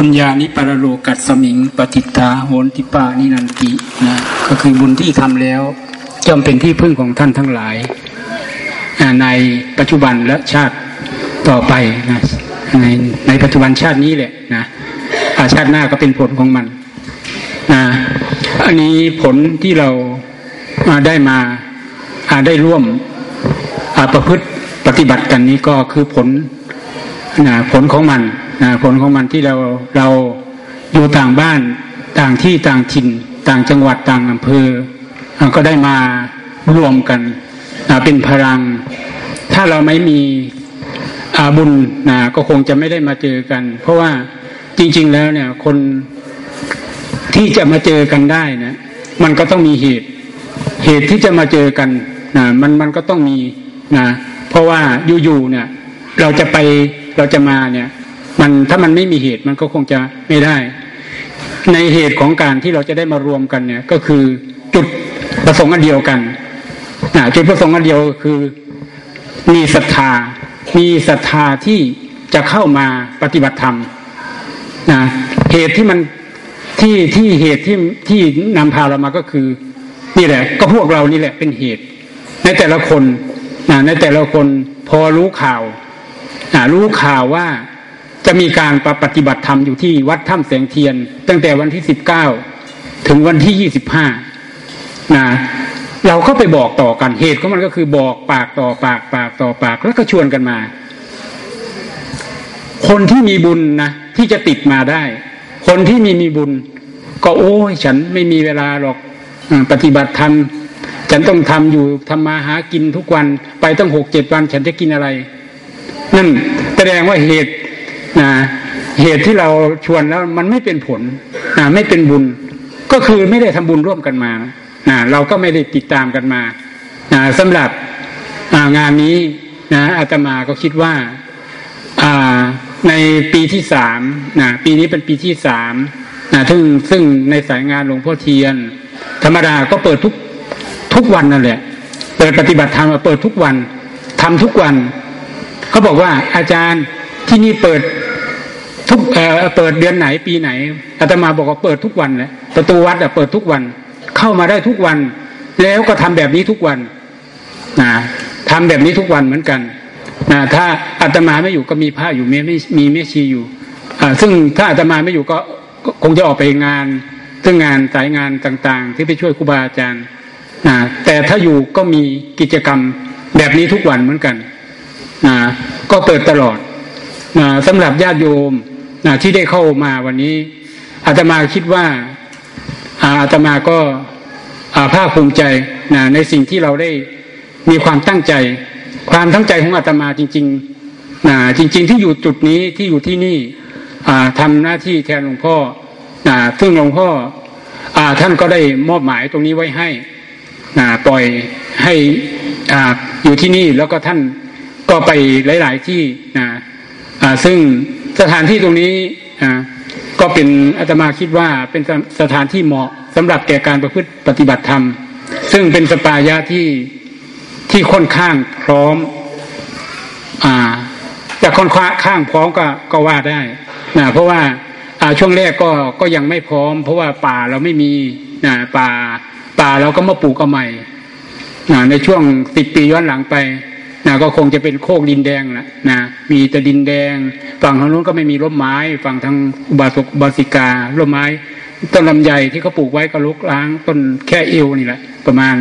บุญญาณิปรโลกัสมิง ปฏิตาโหนติปานินันตินะก็คือบุญที่ทำแล้วจำเป็นที่พึ่งของท่านทั้งหลาย ในปัจจุบันและชาติต่อไปนะในในปัจจุบันชาตินี้แหละนะชาติหน้าก็เป็นผลของมันนะอันนี้ผลที่เราได้มาได้ร่วมประพฤติปฏิบัติกันนี้ก็คือผลนะผลของมัน ผลของมันที่เราเราอยู่ต่างบ้านต่างที่ต่างถิ่น ต่างจังหวัดต่างอำเภอก็ได้มารวมกันเป็นพลัง ถ้าเราไม่มีอาบุญนะก็คงจะไม่ได้มาเจอกัน เพราะว่าจริง ๆ แล้วเนี่ยคนที่จะมาเจอกันได้นะมันก็ต้องมีเหตุ เหตุที่จะมาเจอกันนะมันมันก็ต้องมีนะเพราะว่าอยู่ๆเนี่ย เราจะไปเราจะมาเนี่ย มันถ้ามันไม่มีเหตุมันก็คงจะไม่ได้ ในเหตุของการที่เราจะได้มารวมกันเนี่ย ก็คือจุดประสงค์อันเดียวกันนะจุดประสงค์อันเดียวคือมีศรัทธา มีศรัทธาที่จะเข้ามาปฏิบัติธรรมนะเหตุที่มันที่ที่เหตุที่ที่นำพาเรามาก็คือ นี่แหละ ก็พวกเรานี่แหละเป็นเหตุ ในแต่ละคนนะในแต่ละคนพอรู้ข่าวนะรู้ข่าวว่า จะมีการปรปฏิบัติธรรมอยู่ที่วัดถ้ำแสงเทียน ตั้งแต่วันที่สิบเก้าถึงวันที่ยี่สิบห้านะเราก็ไปบอกต่อกันเหตุของมันก็คือบอกปากต่อปากปากต่อปากแล้วก็ชวนกันมา คนที่มีบุญนะที่จะติดมาได้ คนที่มีมีบุญ ก็โอ้ยฉันไม่มีเวลาหรอกปฏิบัติธรรมฉันต้องทำอยู่ทำมาหากินทุกวันไปต้องหกเจ็ดวัน ฉันจะกินอะไร นั่นแสดงว่าเหตุ นะเหตุที่เราชวนแล้วมันไม่เป็นผลนะไม่เป็นบุญ ก็คือไม่ได้ทำบุญร่วมกันมานะเราก็ไม่ได้ติดตามกันมานะสำหรับงานนี้นะอาตมาก็คิดว่าในปีที่สามนะปีนี้เป็นปีที่สามนะซึ่งซึ่งในสายงานหลวงพ่อเทียน ธรรมดาก็เปิดทุกทุกวันนั่นแหละ เปิดปฏิบัติธรรมเปิดทุกวันทำทุกวันเขาบอกว่าอาจารย์ที่นี่เปิด ทุกเปิดเดือนไหนปีไหนอาตมาบอกว่าเปิดทุกวันแหละประตูวัดอะเปิดทุกวัน เข้ามาได้ทุกวัน แล้วก็ทำแบบนี้ทุกวันนะทำแบบนี้ทุกวันเหมือนกันนะถ้าอาตมาไม่อยู่ก็มีพระอยู่มีไม่มีแม่ชีอยู่ซึ่งถ้าอาตมาไม่อยู่ก็คงจะออกไปงานซึ่งงานสายงานต่าง ๆ ที่ไปช่วยครูบาอาจารย์นะแต่ถ้าอยู่ก็มีกิจกรรมแบบนี้ทุกวันเหมือนกันนะก็เปิดตลอดนะสำหรับญาติโยม นะที่ได้เข้ามาวันนี้อาตมาคิดว่าอาตมาก็ภาคภูมิใจนะในสิ่งที่เราได้มีความตั้งใจ ความตั้งใจของอาตมาจริงๆนะจริง ๆ ที่อยู่จุดนี้ที่อยู่ที่นี่ทำหน้าที่แทนหลวงพ่อนะซึ่งหลวงพ่ออท่านก็ได้มอบหมายตรงนี้ไว้ให้นะปล่อยให้ออยู่ที่นี่แล้วก็ท่านก็ไปหลาย ๆ ที่นะซึ่ง สถานที่ตรงนี้ก็เป็นอาตมาคิดว่าเป็นสถานที่เหมาะสำหรับแก่การประพฤติปฏิบัติธรรม ซึ่งเป็นสปายะที่ที่ค่อนข้างพร้อมอ่าจะค่อนข้างพร้อมก็ก็ว่าได้นะเพราะว่าช่วงแรกก็ก็ยังไม่พร้อม เพราะว่าป่าเราไม่มีนะป่าป่าเราก็มาปลูกก็ใหม่นะในช่วงสิบปีย้อนหลังไป นะก็คงจะเป็นโคกดินแดงแหละนะมีแต่ดินแดง ฝั่งทางนู้นก็ไม่มีร่มไม้ ฝั่งทางอุบาสกบาสิการ่มไม้ ต้นลำไยที่เขาปลูกไว้ก็ลุกล้างต้นแค่เอวนี่แหละ ประมาณ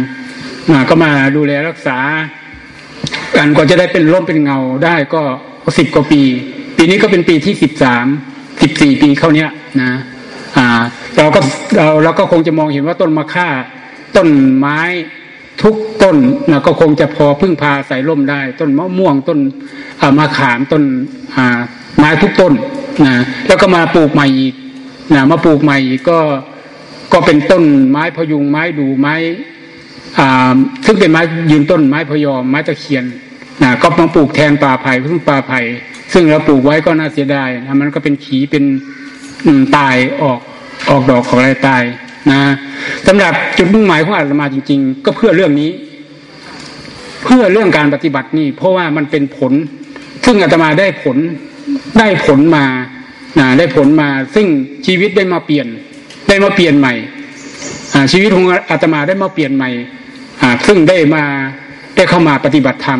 นะก็มาดูแลรักษากันกว่าจะได้เป็นร่มเป็นเงาได้ก็สิบกว่าปี ปีนี้ก็เป็นปีที่สิบสามสิบสี่ปีเข้าเนี้ยนะอ่าเราก็เราเราก็คงจะมองเห็นว่าต้นมะค่า ต้นไม้ ทุกต้นนะก็คงจะพอพึ่งพาใส่ร่มได้ ต้นมะม่วงต้นมะขามต้นไม้ทุกต้นนะแล้วก็มาปลูกใหม่อีกนะมาปลูกใหม่อีกก็ก็เป็นต้นไม้พยุงไม้ดูไม้ซึ่งเป็นไม้ยืนต้นไม้พยอมไม้ตะเคียนนะก็มาปลูกแทนป่าไผ่พึ่งป่าไผ่ซึ่งเราปลูกไว้ก็น่าเสียดายนะมันก็เป็นขีเป็นตายออกออกดอกของอะไรตาย นะสำหรับจุดมุ่งหมายของอาตมาจริง ๆ ก็เพื่อเรื่องนี้ เพื่อเรื่องการปฏิบัตินี่ เพราะว่ามันเป็นผล ซึ่งอาตมาได้ผลได้ผลมานะได้ผลมา ซึ่งชีวิตได้มาเปลี่ยน ได้มาเปลี่ยนใหม่ชีวิตของอาตมาได้มาเปลี่ยนใหม่ซึ่งได้มาได้เข้ามาปฏิบัติธรรม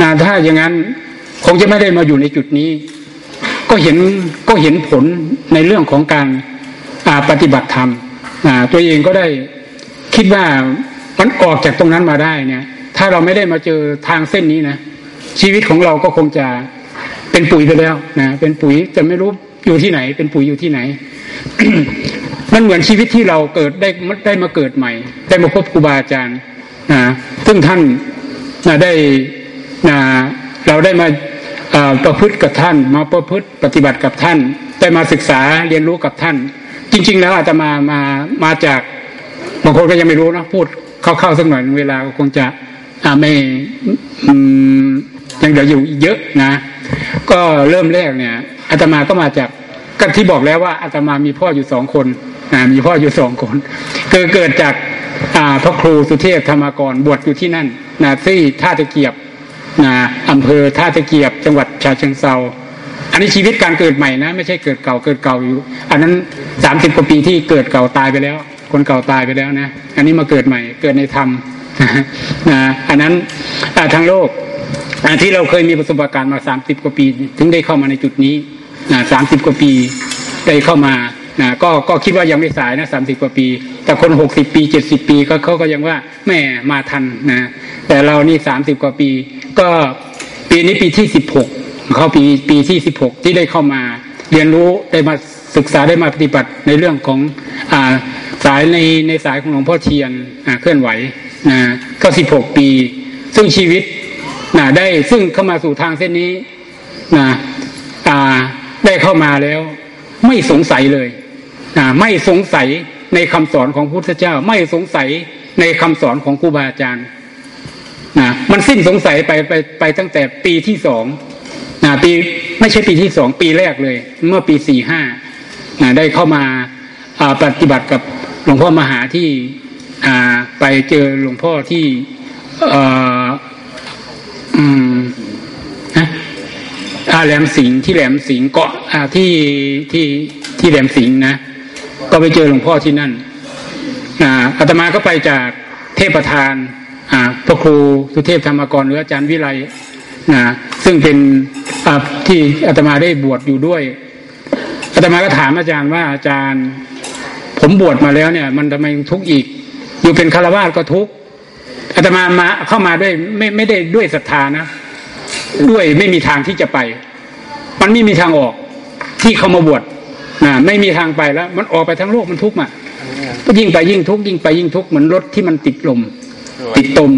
นะถ้าอย่างนั้นคงจะไม่ได้มาอยู่ในจุดนี้ ก็เห็นก็เห็นผลในเรื่องของการปฏิบัติธรรม ตัวเองก็ได้คิดว่ามันออกจากตรงนั้นมาได้เนี่ย ถ้าเราไม่ได้มาเจอทางเส้นนี้นะชีวิตของเราก็คงจะเป็นปุ๋ยไปแล้วนะเป็นปุ๋ยจะไม่รู้อยู่ที่ไหน เป็นปุ๋ยอยู่ที่ไหน มันเหมือนชีวิตที่เราเกิดได้ได้มาเกิดใหม่ ได้มาพบครูบาอาจารย์นะซึ่งท่านนะได้นะเราได้มาประพฤติกับท่าน มาประพฤติปฏิบัติกับท่าน ได้มาศึกษาเรียนรู้กับท่าน จริง ๆ แล้วอาจจะมามามาจากบางคนก็ยังไม่รู้นะพูดเข้าๆสักหน่อยเวลาคงจะไม่ยังเดี๋ยวอยู่เยอะนะ ก็เริ่มแรกเนี่ยอาตมาก็มาจากกันที่บอกแล้วว่าอาตมามีพ่ออยู่สองคนมีพ่ออยู่สองคนคือเกิดจากพระครูสุเทพธรรมกรบวชอยู่ที่นั่นนะที่ท่าตะเกียบนะอำเภอท่าตะเกียบจังหวัดชาเชิงเซา อันนี้ชีวิตการเกิดใหม่นะ ไม่ใช่เกิดเก่าเกิดเก่าอยู่ อันนั้นสามสิบกว่าปีที่เกิดเก่าตายไปแล้ว คนเก่าตายไปแล้วนะ อันนี้มาเกิดใหม่เกิดในธรรมนะอันนั้นทางโลกที่เราเคยมีประสบการณ์มาสามสิบกว่าปี ถึงได้เข้ามาในจุดนี้สามสิบกว่าปีได้เข้ามานะก็ก็คิดว่ายังไม่สายนะสามสิบกว่าปี แต่คนหกสิบปีเจ็ดสิบปีก็เขาก็ยังว่าแม่มาทันนะแต่เรานี่สามสิบกว่าปี ก็ปีนี้ปีที่สิบหก เขาปีปีที่สิบหกที่ได้เข้ามาเรียนรู้ได้มาศึกษาได้มาปฏิบัติในเรื่องของอ่าสายในในสายของหลวงพ่อเทียนเคลื่อนไหวนะก็สิบหกปี ซึ่งชีวิตนะได้ซึ่งเข้ามาสู่ทางเส้นนี้นะได้เข้ามาแล้ว ไม่สงสัยเลยนะไม่สงสัยในคำสอนของพุทธเจ้า ไม่สงสัยในคำสอนของครูบาอาจารย์นะมันสิ้นสงสัยไปไปไปตั้งแต่ปีที่สอง นะปีไม่ใช่ปีที่สองปีแรกเลย เมื่อปีสี่ห้าได้เข้ามาปฏิบัติกับหลวงพ่อมหาที่ไปเจอหลวงพ่อที่อาแหลมสิงที่แหลมสิงเกาะที่ที่ที่แหลมสิงนะก็ไปเจอหลวงพ่อที่นั่นอาตมาก็ไปจากเทพประธานพระครูสุเทพธรรมกรหรืออาจารย์วิไลนะซึ่งเป็น ที่อาตมาได้บวชอยู่ด้วยอาตมาก็ถามอาจารย์ว่าอาจารย์ ผมบวชมาแล้วเนี่ย มันทำไมทุกข์อีก อยู่เป็นคารวาสก็ทุกข์อาตมามาเข้ามาด้วยไม่ไม่ได้ด้วยศรัทธานะ ด้วยไม่มีทางที่จะไป มันไม่มีทางออกที่เขามาบวชนะไม่มีทางไปแล้ว มันออกไปทั้งโลกมันทุกข์มาก็ยิ่งไปยิ่งทุกข์ยิ่งไปยิ่งทุกข์เหมือนรถที่มันติดลมติดตม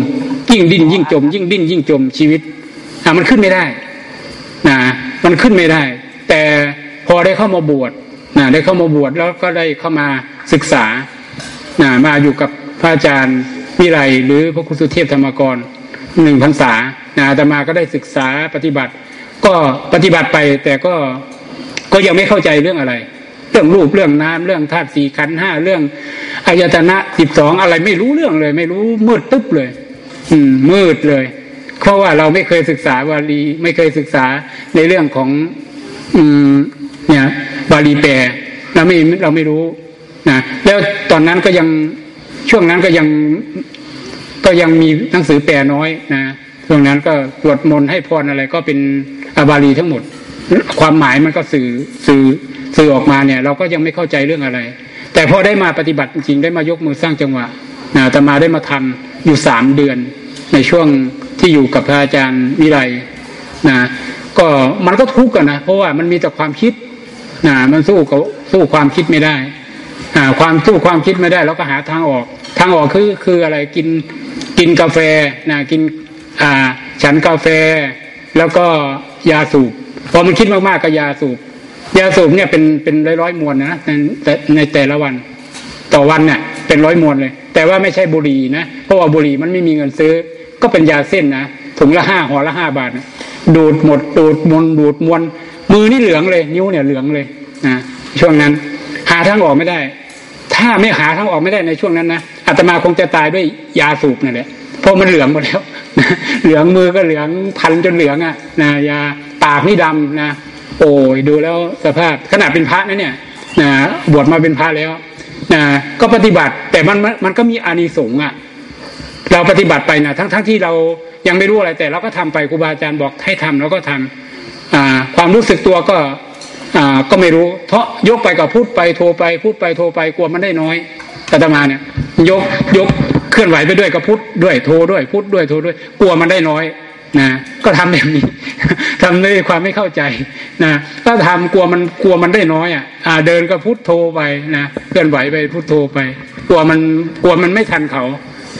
ยิ่งดิ้นยิ่งจม ยิ่งดิ้นยิ่งจมชีวิตอะมันขึ้นไม่ได้ นะมันขึ้นไม่ได้ แต่พอได้เข้ามาบวชนะได้เข้ามาบวชแล้วก็ได้เข้ามาศึกษานะมาอยู่กับพระอาจารย์วิไลหรือพระคุณสุเทพธรรมกรหนึ่งพรรษานะอาตมาก็ได้ศึกษาปฏิบัติ ก็ปฏิบัติไปแต่ก็ก็ยังไม่เข้าใจเรื่องอะไร เรื่องรูปเรื่องน้ำเรื่องธาตุสี่ขันห้าเรื่องอายตนะสิบสองอะไรไม่รู้เรื่องเลย ไม่รู้มืดตึ๊บเลย อืมมืดเลย เพราะว่าเราไม่เคยศึกษาบาลีไม่เคยศึกษาในเรื่องของ อืม เนี่ยบาลีแปลเราไม่เราไม่รู้นะแล้วตอนนั้นก็ยังช่วงนั้นก็ยังก็ยังมีหนังสือแปลน้อยนะช่วงนั้นก็สวดมนต์ให้พรอะไร ก็เป็นอาบาลีทั้งหมด ความหมายมันก็สื่อสื่อสื่อออกมาเนี่ย เราก็ยังไม่เข้าใจเรื่องอะไร แต่พอได้มาปฏิบัติจริงได้มายกมือสร้างจังหวะนะแต่มาได้มาทำอยู่สามเดือนในช่วง ที่อยู่กับพระอาจารย์วิไลนะก็มันก็ทุกข์กันนะเพราะว่ามันมีแต่ความคิดนะมันสู้กับสู้ความคิดไม่ได้ความสู้ความคิดไม่ได้เราก็หาทางออก ทางออกคือคืออะไรกินกินกาแฟนะกินอ่าฉันกาแฟ แล้วก็ยาสูบพอมันคิดมากๆก็ยาสูบยาสูบเนี่ยเป็นเป็นร้อยร้อยมวนนะในในแต่ละวัน ต่อวันเนี่ยเป็นร้อยมวนเลย แต่ว่าไม่ใช่บุหรี่นะเพราะว่าบุหรี่มันไม่มีเงินซื้อ ก็เป็นยาเส้นนะถุงละห้าห่อละห้าบาทนะดูดหมดดูดมนดูดมวนมือนี่เหลืองเลย นิ้วเนี่ยเหลืองเลยนะช่วงนั้น หาทางออกไม่ได้ ถ้าไม่หาทางออกไม่ได้ในช่วงนั้นนะอาตมาคงจะตายด้วยยาสูบนั่นแหละเพราะมันเหลืองหมดแล้ว เหลืองมือก็เหลืองพันจนเหลืองอะนะยาปากนี่ดำนะโอ้ยดูแล้วสภาพขนาดเป็นพระนะเนี่ยนะบวชมาเป็นพระแล้วนะก็ปฏิบัติแต่มันมันก็มีอานิสงส์อะ เราปฏิบัติไปนะทั้งทั้งที่เรายังไม่รู้อะไรแต่เราก็ทำไปครูบาอาจารย์บอกให้ทำเราก็ทำอ่าความรู้สึกตัวก็อ่าก็ไม่รู้เพราะยกไปกับพูดไปโทรไปพูดไปโทรไปกลัวมันได้น้อยอาตมาเนี่ยยกยกเคลื่อนไหวไปด้วยกับพูดด้วยโทรด้วยพูดด้วยโทรด้วย กลัวมันได้น้อยนะก็ทำแบบนี้ทำด้วยความไม่เข้าใจนะถ้าทำกลัวมันกลัวมันได้น้อยอะอ่าเดินก็พูดโทรไปนะเคลื่อนไหวไปพูดโทรไป กลัวมันกลัวมันไม่ทันเขา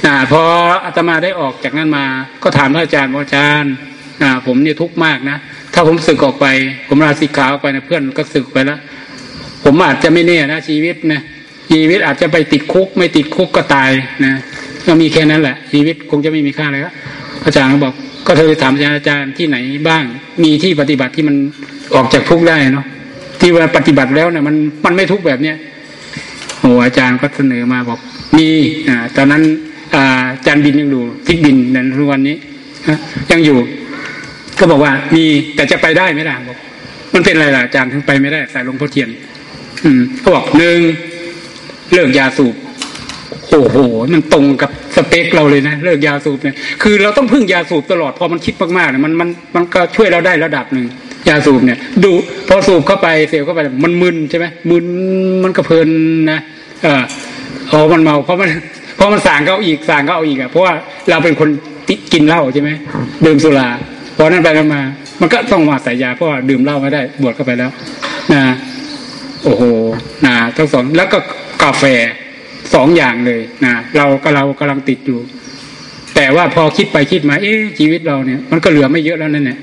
นะพออาตมาได้ออกจากนั้นมา ก็ถามพระอาจารย์ว่าอาจารย์นะผมเนี่ยทุกข์มากนะ ถ้าผมสึกออกไป ผมลาสิกขาออกไปนะเพื่อนก็สึกไปแล้ว ผมอาจจะไม่แน่นะชีวิตนะชีวิตอาจจะไปติดคุก ไม่ติดคุกก็ตายนะก็มีแค่นั้นแหละ ชีวิตคงจะไม่มีค่าเลยครับอาจารย์ก็บอกก็เธอถามอาจารย์ที่ไหนบ้าง มีที่ปฏิบัติที่มันออกจากทุกข์ได้เนาะที่ว่าปฏิบัติแล้วเนี่ยมันมันไม่ทุกข์แบบเนี้ยโอ้อาจารย์ก็เสนอมาบอกมีอ่าตอนนั้น จารย์บินยังดูทิกบินในทุกวันนี้ยังอยู่ ก็บอกว่ามีแต่จะไปได้ไหมล่ะบอกมันเป็นอะไรล่ะอาจารย์ถึงไปไม่ได้สายหลวงพ่อเทียน อืมเขาบอกหนึ่งเลิกยาสูบโอ้โห มันตรงกับสเปคเราเลยนะเลิกยาสูบเนี่ยคือเราต้องพึ่งยาสูบตลอดพอมันคิดมากๆเนี่ยมันมันมันก็ช่วยเราได้ระดับหนึ่งยาสูบเนี่ย ดูพอสูบเข้าไปเสพเข้าไปมันมึนใช่ไหมมึนมันก็เพลินนะเออพอมันเมาเพราะมัน ราะมันสั่งก็เอาอีกสั่งก็เอาอีกอะเพราะว่าเราเป็นคนกินเหล้าใช่ไหมดื่มสุราพอนั้นไปกันมา มันก็ต้องมาใส่ยาเพราะว่าดื่มเหล้าไม่ได้บวชเข้าไปแล้วนะโอ้โหนะทั้งสองแล้วก็กาแฟสองอย่างเลยนะเราก็เรากำลังติดอยู่ แต่ว่าพอคิดไปคิดมาเอ๊ะชีวิตเราเนี่ย มันก็เหลือไม่เยอะแล้วนั่นแหละ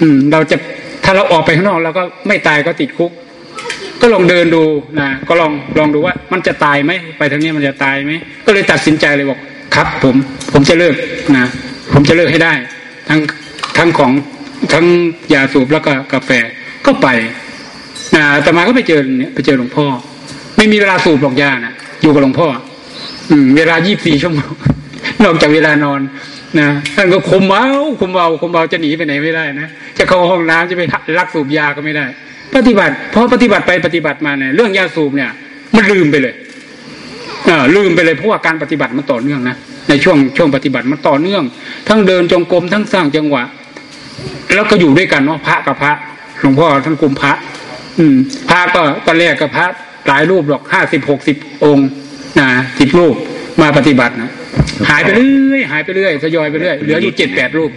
อืม เราจะถ้าเราออกไปข้างนอกเราก็ไม่ตายก็ติดคุก ก็ลองเดินดูนะก็ลองลองดูว่ามันจะตายไหมไปทางนี้มันจะตายไหมก็เลยตัดสินใจเลยบอกครับ ผมผมจะเลิกนะผมจะเลิกให้ได้ ทั้งทั้งของทั้งยาสูบแล้วก็กาแฟก็ไปนะแต่มาก็ไปเจอเนี่ยไปเจอหลวงพ่อ ไม่มีเวลาสูบหรอกยานะอยู่กับหลวงพ่อ อืม เวลายี่บสี่ชั่วโมงนอกจากเวลานอนนะท่านก็คุมเอาคุมเบาคุมเบาจะหนีไปไหนไม่ได้นะจะเข้าห้องน้ำจะไปรักสูบยาก็ไม่ได้ ปฏิบัติพอปฏิบัติไปปฏิบัติมาเนี่ยเรื่องยาสูบเนี่ย มันลืมไปเลยเออลืมไปเลยเพราะว่าการปฏิบัติมันต่อเนื่องนะในช่วงช่วงปฏิบัติมันต่อเนื่อง ทั้งเดินจงกรมทั้งสร้างจังหวะ แล้วก็อยู่ด้วยกันเนาะพระกับพระหลวงพ่อท่านกลุ่มพระ อืม พระก็ตอนแรกกับพระหลายรูปหรอกห้าสิบหกสิบองค์นะสิบรูปมาปฏิบัตินะหายไปเรื่อยหายไปเรื่อยทยอยไปเรื่อยเหลืออยู่เจ็ดแปดรูป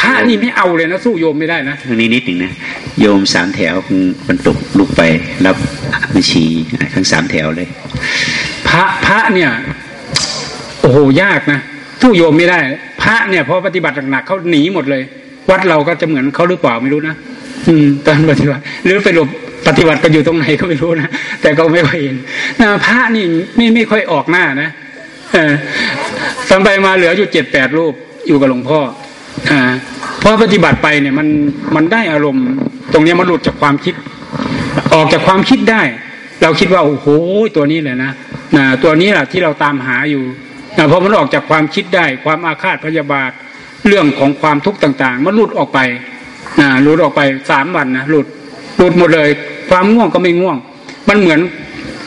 พระนี่ไม่เอาเลยนะสู้โยมไม่ได้นะตรงนี้นิดหนึ่งนะ โยมสามแถวคงบรรทุกลุกไปรับบัญชีทั้งสามแถวเลย พระพระเนี่ย โอ้โหยากนะสู้โยมไม่ได้ พระเนี่ยพอปฏิบัติหนักๆเขาหนีหมดเลย วัดเราก็จะเหมือนเขาหรือเปล่าไม่รู้นะอืมตอนปฏิบัติหรือไปหลบปฏิบัติกันอยู่ตรงไหนก็ไม่รู้นะแต่ก็ไม่ค่อยเห็นนะพระนี่ไม่ไม่ค่อยออกหน้านะเออสัมไปมาเหลืออยู่เจ็ดแปดรูปอยู่กับหลวงพ่อ อ่าพอปฏิบัติไปเนี่ยมันมันได้อารมณ์ ตรงนี้มันหลุดจากความคิด ออกจากความคิดได้ เราคิดว่าโอ้โหตัวนี้เลยนะนะตัวนี้แหละที่เราตามหาอยู่นะพอมันออกจากความคิดได้ ความอาฆาตพยาบาทเรื่องของความทุกข์ต่าง ๆ มันหลุดออกไปนะหลุดออกไปสามวันนะหลุดหลุดหมดเลย ความง่วงก็ไม่ง่วง มันเหมือน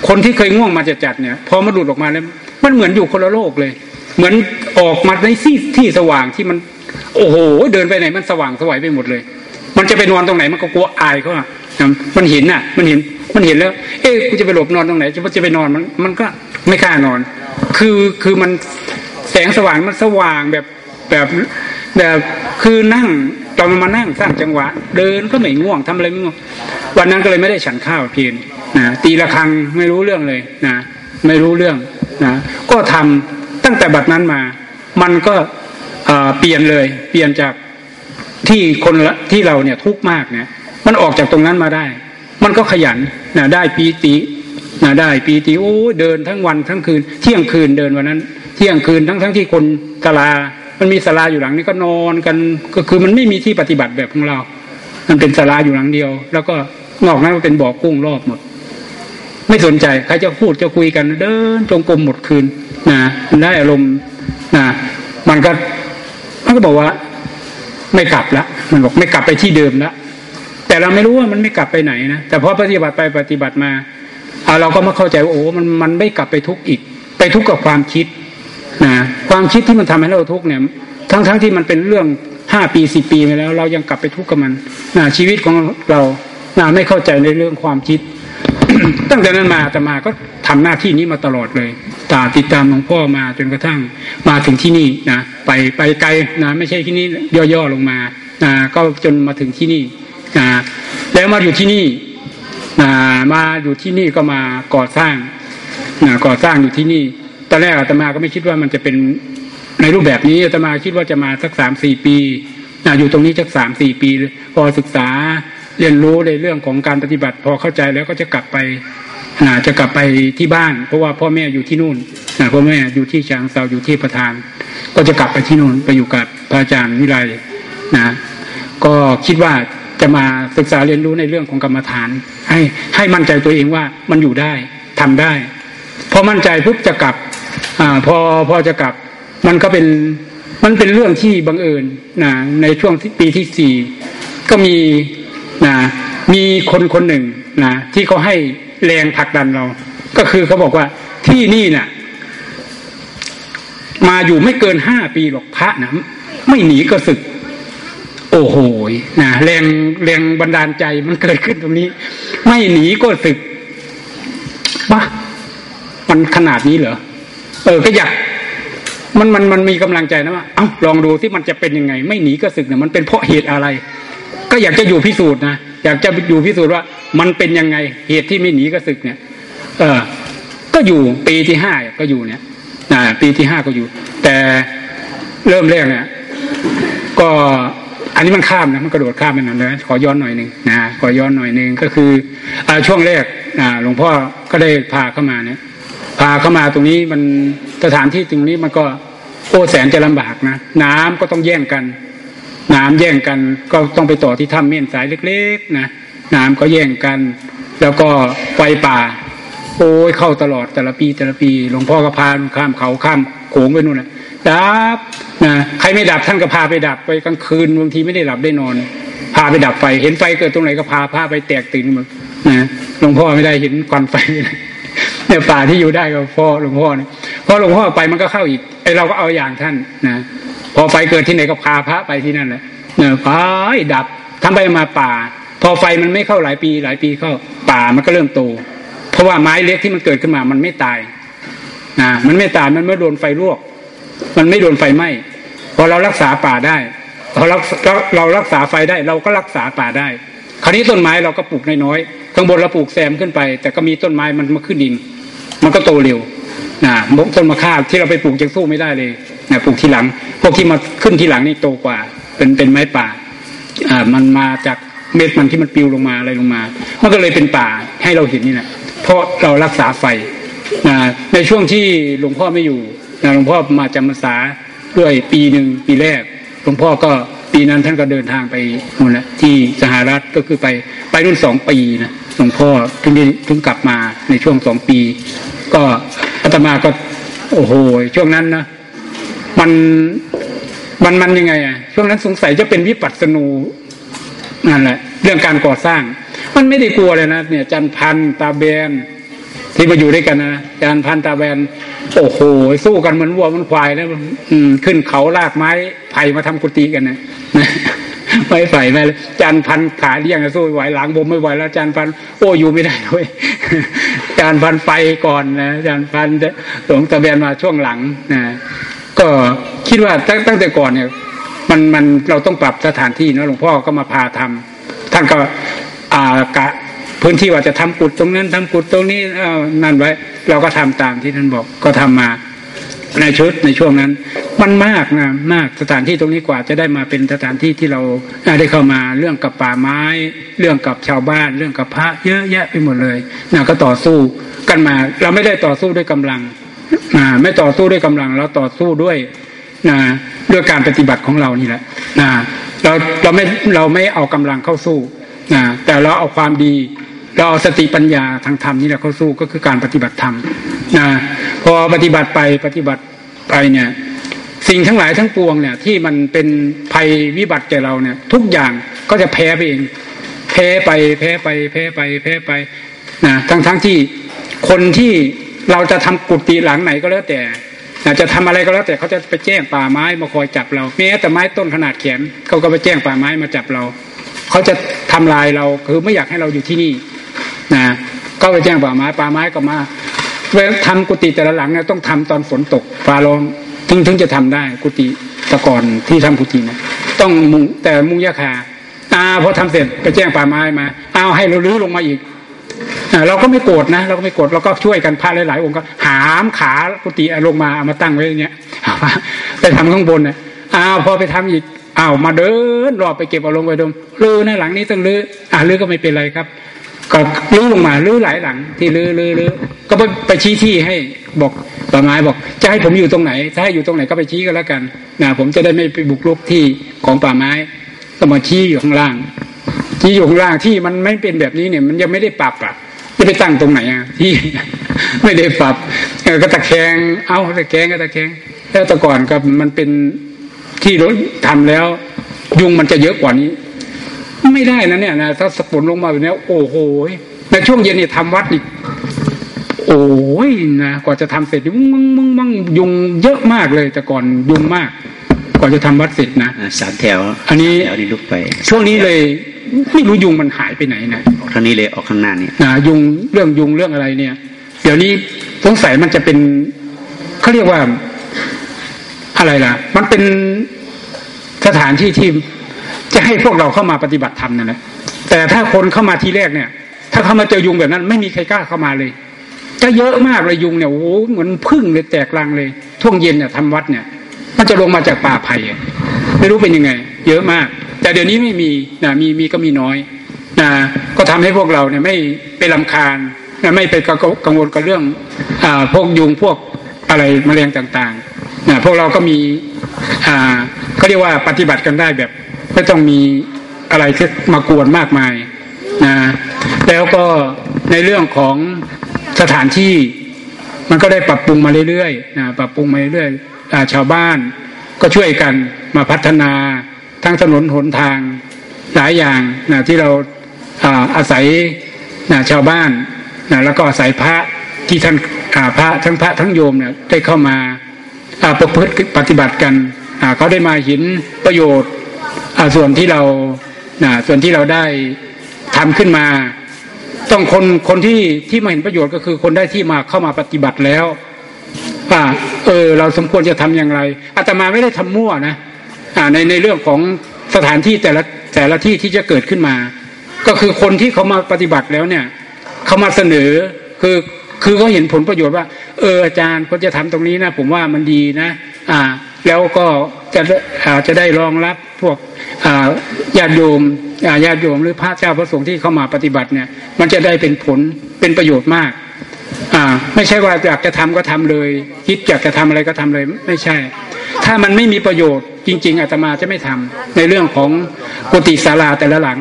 คนที่เคยง่วงมาจะจัดเนี่ยพอมันหลุดออกมาแล้วมันเหมือนอยู่คนละโลกเลย เหมือนออกมาในที่ที่สว่างที่มัน โอ้โห เดินไปไหนมันสว่างสวัยไปหมดเลย มันจะไปนอนตรงไหนมันก็กลัวอายเขาอะมันเห็นน่ะ มันเห็นมันเห็นแล้ว เอ๊ะกูจะไปหลบนอนตรงไหนจะจะไปนอนมัน มันก็ไม่กล้านอน คือคือมันแสงสว่างมันสว่างแบบแบบแบบคือนั่งตอนมันมานั่งสร้างจังหวะ เดินก็ไม่ง่วงทำอะไรไม่ง่วงวันนั้นก็เลยไม่ได้ฉันข้าวเพียนนะตีละครังไม่รู้เรื่องเลยนะไม่รู้เรื่องนะก็ทำตั้งแต่บัดนั้นมา มันก็ เปลี่ยนเลยเปลี่ยนจากที่คนที่เราเนี่ยทุกข์มากเนี่ย มันออกจากตรงนั้นมาได้ มันก็ขยันนะได้ปีตินะได้ปีติโอ้เดินทั้งวันทั้งคืน เที่ยงคืนเดินวันนั้น เที่ยงคืนทั้งทั้งที่คนกลามันมีศาลาอยู่หลังนี้ก็นอนกันก็คือมันไม่มีที่ปฏิบัติแบบของเรา มันเป็นศาลาอยู่หลังเดียว แล้วก็นอกนั้นเป็นบ่อกุ้งรอบหมด ไม่สนใจใครจะพูดจะคุยกันเดินจงกรมหมดคืนนะได้อารมณ์นะมันก็ มันก็บอกว่า ไม่กลับละมันบอกไม่กลับไปที่เดิมละแแต่เราไม่รู้ว่ามันไม่กลับไปไหนนะแต่พอปฏิบัติไปปฏิบัติมาเอาเราก็มาเข้าใจว่าโอ้มันมันไม่กลับไปทุกข์อีก ไปทุกข์กับความคิดนะความคิดที่มันทำให้เราทุกข์เนี่ย ทั้งทั้งที่มันเป็นเรื่องห้าปีสิบปีมาแล้ว เรายังกลับไปทุกข์กับมันนะชีวิตของเรานะไม่เข้าใจในเรื่องความคิด ตั้งแต่นั้นมาแต่มาก็ทำหน้าที่นี้มาตลอดเลย ตาติดตามหลวงพ่อมาจนกระทั่งมาถึงที่นี่นะไปไปไกลนะไม่ใช่ที่นี่ย่อๆลงมานะก็จนมาถึงที่นี่นะแล้วมาอยู่ที่นี่นะมาอยู่ที่นี่ก็มาก่อสร้างนะก่อสร้างอยู่ที่นี่ตอนแรกอาตมาก็ไม่คิดว่ามันจะเป็นในรูปแบบนี้อาตมาคิดว่าจะมาสักสามสี่ปีนะอยู่ตรงนี้สักสามสี่ปี พอศึกษาเรียนรู้ในเรื่องของการปฏิบัติ พอเข้าใจแล้วก็จะกลับไป จะกลับไปที่บ้าน เพราะว่าพ่อแม่อยู่ที่นู่นพ่อแม่อยู่ที่ช้างเซาอยู่ที่ประธาน ก็จะกลับไปที่นู่นไปอยู่กับพระอาจารย์วิไลนะก็คิดว่าจะมาศึกษาเรียนรู้ในเรื่องของกรรมฐาน ให้ให้มั่นใจตัวเองว่ามันอยู่ได้ทำได้พอมั่นใจปุ๊บจะกลับอพอพอจะกลับ มันก็เป็นมันเป็นเรื่องที่บังเอิญนะในช่วงปีที่สี่ก็มีนะมีคนคนหนึ่งนะที่เขาให้ แรงผลักดันเรา ก็คือเขาบอกว่าที่นี่น่ะ มาอยู่ไม่เกินห้าปีหรอกพระนะไม่หนีก็ศึก โอ้โหนะแรงแรงบันดาลใจมันเกิดขึ้นตรงนี้ ไม่หนีก็ศึกวะมันขนาดนี้เหรอเออก็อยากมันมันมันมีกำลังใจนะว่าเอ้าลองดูที่มันจะเป็นยังไง ไม่หนีก็ศึกเนี่ยมันเป็นเพราะเหตุอะไร ก็อยากจะอยู่พิสูจน์นะอยากจะอยู่พิสูจน์ว่า มันเป็นยังไงเหตุที่ไม่หนีก็ศึกเนี่ย เออก็อยู่ปีที่ห้าก็อยู่เนี่ยนะปีที่ห้าก็อยู่ แต่เริ่มแรกเนี่ยก็อันนี้มันข้ามนะมันกระโดดข้ามไปหน่อยนะขอย้อนหน่อยหนึ่งนะขอย้อนหน่อยหนึ่งก็คืออช่วงแรกหลวงพ่อก็ได้พาเข้ามาเนี่ย พาเข้ามาตรงนี้มันสถานที่ตรงนี้มันก็โอ้แสนจะลำบากนะน้ำก็ต้องแย่งกัน น้ำแย่งกันก็ต้องไปต่อที่ถ้ำเม่นสายเล็ก ๆ นะ น้ำก็แย่งกัน แล้วก็ไฟป่า โอ้ยเข้าตลอดแต่ละปีแต่ละปี หลวงพ่อก็พาข้ามเขาข้ามโขงไปนู่นนะดับนะใครไม่ดับท่านก็พาไปดับไปกลางคืนบางทีไม่ได้หลับได้นอน พาไปดับไฟ เห็นไฟเกิดตรงไหนก็พาพาไปแตกตื่นหมดนะหลวงพ่อไม่ได้เห็นควันไฟเนี่ยป่าที่อยู่ได้ก็พ่อหลวงพ่อเนี่ยพอหลวงพ่อไปมันก็เข้าอีกไอเราก็เอาอย่างท่านนะพอไฟเกิดที่ไหนก็พาพระไปที่นั่นแหละเนี่ยไฟดับทำไปมาป่า พอไฟมันไม่เข้าหลายปี หลายปีเข้าป่ามันก็เริ่มโต เพราะว่าไม้เล็กที่มันเกิดขึ้นมามันไม่ตายนะมันไม่ตายมันไม่โดนไฟลวก มันไม่โดนไฟไหม้พอเรารักษาป่าได้พอเราเรารักษาไฟได้ เราก็รักษาป่าได้ คราวนี้ต้นไม้เราก็ปลูกน้อยๆข้างบนเราปลูกแซมขึ้นไป แต่ก็มีต้นไม้มันมาขึ้นดิน มันก็โตเร็วนะต้นมะข่าที่เราไปปลูกยังสู้ไม่ได้เลยนะปลูกทีหลัง พวกที่มาขึ้นทีหลังนี่โตกว่า เป็นเป็นไม้ป่าอ่ามันมาจาก เม็ดมันที่มันปิวลงมาอะไรลงมา มันก็เลยเป็นป่าให้เราเห็นนี่แหละเพราะเรารักษาไฟนะในช่วงที่หลวงพ่อไม่อยู่นะหลวงพ่อมาจำพรรษาด้วยปีหนึ่งปีแรก หลวงพ่อก็ปีนั้นท่านก็เดินทางไปนู่นแหละที่สหรัฐก็คือไปไปนู่นสองปีนะหลวงพ่อถึงถึงกลับมาในช่วงสองปี ก็อาตมาก็โอ้โหช่วงนั้นนะมันมันมันยังไงอะช่วงนั้นสงสัยจะเป็นวิปัสสนู นั่นแหละ เรื่องการก่อสร้าง มันไม่ได้กลัวเลยนะ เนี่ย จันพันตาเบนที่มาอยู่ด้วยกันนะจันพันตาแบนโอ้โหสู้กันเหมือนวัวมันควายแล้วอืมขึ้นเขาลากไม้ไผ่มาทำกุฏิกันนะไม้ไผ่ไม้จานพันขาเลี้ยงสู้ไหวหลังบ่มไม่ไหวแล้วจานพันโอ้อยู่ไม่ได้เลยจานพันไปก่อนนะจานพันหลวงตาแบนมาช่วงหลังนะก็คิดว่าตั้งตั้งแต่ก่อนเนี่ย มันมันเราต้องปรับสถานที่นะหลวงพ่อก็มาพาทำท่านก็อ่ากะพื้นที่ว่าจะทำกุดตรงนั้นทำกุดตรงนี้เอนั่นไว้ เราก็ทำตามที่ท่านบอกก็ทำมาในชุดในช่วงนั้น มันมากนะมากสถานที่ตรงนี้กว่าจะได้มาเป็นสถานที่ที่เราได้เข้ามาเรื่องกับป่าไม้ เรื่องกับชาวบ้าน เรื่องกับพระเยอะแยะไปหมดเลยนะก็ต่อสู้กันมา เราไม่ได้ต่อสู้ด้วยกำลังนะไม่ต่อสู้ด้วยกำลัง เราต่อสู้ด้วย นะด้วยการปฏิบัติของเรานี่แหละนะเราเราไม่เราไม่เอากำลังเข้าสู้นะแต่เราเอาความดี เราเอาสติปัญญาทางธรรมนี่แหละเข้าสู้ก็คือการปฏิบัติธรรมนะพอปฏิบัติไปปฏิบัติไปเนี่ย สิ่งทั้งหลายทั้งปวงเนี่ย ที่มันเป็นภัยวิบัติแก่เราเนี่ย ทุกอย่างก็จะแพ้ไปเองแพ้ไปแพ้ไปแพ้ไปแพ้ไปนะทั้งทั้งที่คนที่เราจะทำกุฏิหลังไหนก็แล้วแต่ จะทำอะไรก็แล้วแต่เขาจะไปแจ้งป่าไม้มาคอยจับเราแม้แต่ไม้ต้นขนาดแขนเขาก็ไปแจ้งป่าไม้มาจับเรา เขาจะทำลายเราคือไม่อยากให้เราอยู่ที่นี่นะก็ไปแจ้งป่าไม้ป่าไม้ก็มาเวลาทำกุฏิแต่ละหลังเนี่ยต้องทำตอนฝนตกฟ้าร้องถึงถึงจะทำได้กุฏิตะกอนที่ทำกุฏินะต้องมุงแต่มุงยาคาอาพอทำเสร็จไปแจ้งป่าไม้มาเอาให้เราลื้อลงมาอีก เราก็ไม่โกรธนะเราก็ไม่โกรธเราก็ช่วยกันพาหลายๆองค์ก็หามขากุฏิลงมาเอามาตั้งไว้อย่างเงี้ยไปทำข้างบนเนี่ยอ้าวพอไปทำอีกอ้าวมาเดินรอไปเก็บเอาลงไปดมลื้อนะหลังนี้ต้องลื้ออ่าลื้อก็ไม่เป็นไรครับ ก็ลื้อลงมาลื้อหลายหลัง ที่ลื้อลื้อลื้อก็ไปไปชี้ที่ให้บอกป่าไม้บอกจะให้ผมอยู่ตรงไหน ถ้าให้อยู่ตรงไหนก็ไปชี้กันแล้วกันนะผมจะได้ไม่ไปบุกรุกที่ของป่าไม้ก็มาชี้อยู่ข้างล่างชี้อยู่ข้างล่างที่มันไม่เป็นแบบนี้เนี่ย มันยังไม่ได้ปรับอะ จะไปตั้งตรงไหนอะที่ไม่ได้ปรับก็ตะแคงเอาตะแคงก็ตะแคงแล้วแต่ก่อนก็มันเป็นที่รถทำแล้ว ยุงมันจะเยอะกว่านี้ ไม่ได้นะเนี่ยนะถ้าสปุนลงมาแบบนี้โอ้โหในช่วงเย็นเนี่ยทำวัดอีกโอ้ยนะกว่าจะทำเสร็จมึงมึงมึงมึงยุงเยอะมากเลย แต่ก่อนยุงมาก กว่าจะทำวัดเสร็จนะสามแถว อันนี้แถวนี้ลุกไปช่วงนี้เลย ไม่รู้ยุงมันหายไปไหนนะออกทางนี้เลยออกข้างหน้านี่นะยุงเรื่องยุงเรื่องอะไรเนี่ย เดี๋ยวนี้สงสัยมันจะเป็นเขาเรียกว่าอะไรล่ะ มันเป็นสถานที่ที่จะให้พวกเราเข้ามาปฏิบัติธรรมนั่นแหละแต่ถ้าคนเข้ามาทีแรกเนี่ย ถ้าเข้ามาเจอยุงแบบนั้น ไม่มีใครกล้าเข้ามาเลยจะเยอะมากเลยยุงเนี่ยโอ้โหเหมือนพึ่งเลยแตกรังเลยท่วงเย็นเนี่ยทำวัดเนี่ย มันจะลงมาจากป่าไผ่ไม่รู้เป็นยังไง เยอะมาก แต่เดี๋ยวนี้ไม่มีนะมีมีก็มีน้อยนะก็ทำให้พวกเราเนี่ยไม่ไปลำคาญนะไม่ไปกังวลกับเรื่องอ่าพวกยุงพวกอะไรมแมลงต่างๆนะพวกเราก็มีอ่าเขาเรียกว่าปฏิบัติกันได้แบบ ไม่ต้องมีอะไรที่มากวนมากมายนะแล้วก็ในเรื่องของสถานที่มันก็ได้ปรับปรุงมาเรื่อยๆนะปรับปรุงมาเรื่อยๆชาวบ้านก็ช่วยกันมาพัฒนา ทั้งถนนหนทางหลายอย่างนะที่เราอาอาศัยนะชาวบ้านนะแล้วก็อาศัยพระที่ท่านพระทั้งพระทั้งโยมเนี่ยได้เข้ามาประพฤติปฏิบัติกันเขาได้มาเห็นประโยชน์ส่วนที่เราส่วนที่เราได้ทำขึ้นมา ต้องคนคนที่ที่มาเห็นประโยชน์ก็คือคนได้ที่มาเข้ามาปฏิบัติแล้วว่าเออ เราสมควรจะทำอย่างไรอาตมาไม่ได้ทำมั่วนะ ในในเรื่องของสถานที่แต่ละแต่ละที่ที่จะเกิดขึ้นมา ก็คือคนที่เขามาปฏิบัติแล้วเนี่ยเขามาเสนอคือคือเขาเห็นผลประโยชน์ว่า เอออาจารย์เขาจะทำตรงนี้นะ ผมว่ามันดีนะ อ่า แล้วก็จะอาจะได้รองรับพวกญาติโยมญาติโยมหรือพระเจ้าพระสงฆ์ที่เข้ามาปฏิบัติเนี่ย มันจะได้เป็นผลเป็นประโยชน์มาก อ่า ไม่ใช่ว่าอยากจะทำก็ทำเลย คิดอยากจะทำอะไรก็ทำเลย ไม่ใช่ ถ้ามันไม่มีประโยชน์จริง ๆอาตมาจะไม่ทำในเรื่องของกุฏิศาลาแต่ละหลัง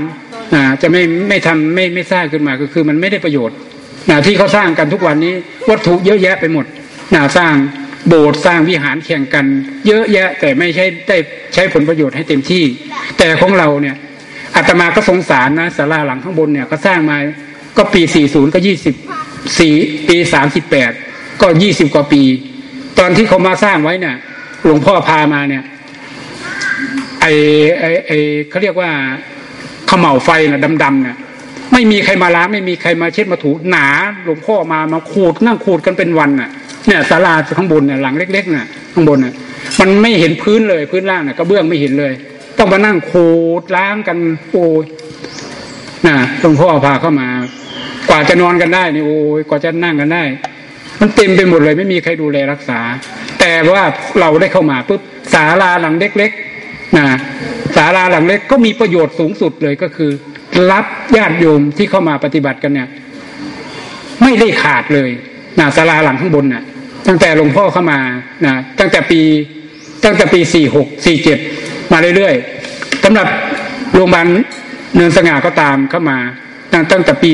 อ่าจะไม่ไม่ทำไม่ไม่สร้างขึ้นมาก็คือมันไม่ได้ประโยชน์นะที่เขาสร้างกันทุกวันนี้ วัตถุเยอะแยะไปหมดนะสร้างโบสถ์สร้างวิหารแข่งกัน เยอะแยะแต่ไม่ใช่ได้ใช้ผลประโยชน์ให้เต็มที่ แต่ของเราเนี่ยอาตมาก็สงสารนะศาลาหลังข้างบนเนี่ยก็สร้างมาก็ปีสี่ศูนย์ก็ยี่สิบสี่ปีสามสิบแปดก็ยี่สิบกว่าปี ตอนที่เขามาสร้างไว้เนี่ย หลวงพ่อพามาเนี่ย ไอไอไอเขาเรียกว่าขมเหลาไฟนะดำๆเนี่ยไม่มีใครมาล้างไม่มีใครมาเช็ดมาถูหนาหลวงพ่อมามาขูดนั่งขูดกันเป็นวันน่ะเนี่ยศาลาข้างบนเนี่ยหลังเล็กๆน่ะข้างบนน่ะมันไม่เห็นพื้นเลยพื้นล่างน่ะกระเบื้องไม่เห็นเลย ต้องมานั่งขูดล้างกันโอ้ยน่ะหลวงพ่อพาเข้ามากว่าจะนอนกันได้นี่โอ้ยกว่าจะนั่งกันได้ มันเต็มไปหมดเลยไม่มีใครดูแลรักษา แต่ว่าเราได้เข้ามาปุ๊บศาลาหลังเล็กๆนะศาลาหลังเล็กก็มีประโยชน์สูงสุดเลยก็คือ รับญาติโยมที่เข้ามาปฏิบัติกันเนี่ย ไม่ได้ขาดเลยนะศาลาหลังข้างบนน่ะ ตั้งแต่หลวงพ่อเข้ามานะตั้งแต่ปีตั้งแต่ปีสี่หกสี่เจ็ดมาเรื่อยๆสำหรับโรงพยาบาลเนินสง่าก็ตามเข้ามาตั้งแต่ปี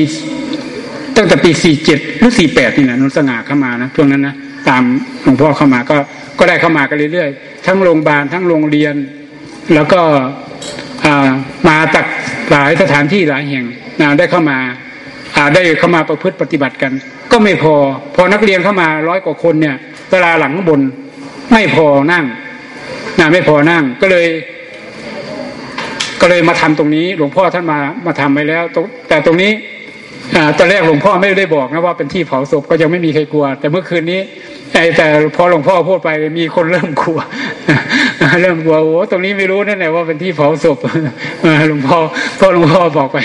ตั้งแต่ปีสี่เจ็ดหรือสี่แปดนี่นะนนสง่าเข้ามานะช่วงนั้นนะตามหลวงพ่อเข้ามาก็ก็ได้เข้ามากันเรื่อยๆ ทั้งโรงพยาบาลทั้งโรงเรียน แล้วก็มาจากหลายสถานที่หลายแห่งนะได้เข้ามาได้เข้ามาประพฤติปฏิบัติกัน ก็ไม่พอ พอนักเรียนเข้ามาร้อยกว่าคนเนี่ยเวลาหลังบนไม่พอนั่งนะไม่พอนั่งก็เลย ก็เลยมาทำตรงนี้ หลวงพ่อท่านมามาทำไปแล้วแต่ตรงนี้ ตอนแรกหลวงพ่อไม่ได้บอกนะว่าเป็นที่เผาศพก็ยังไม่มีใครกลัว แต่เมื่อคืนนี้แต่พอหลวงพ่อพูดไปมีคนเริ่มกลัว เริ่มกลัวโอ้ตรงนี้ไม่รู้นั่นแหละว่าเป็นที่เผาศพหลวงพ่อพอหลวงพ่อบอกไป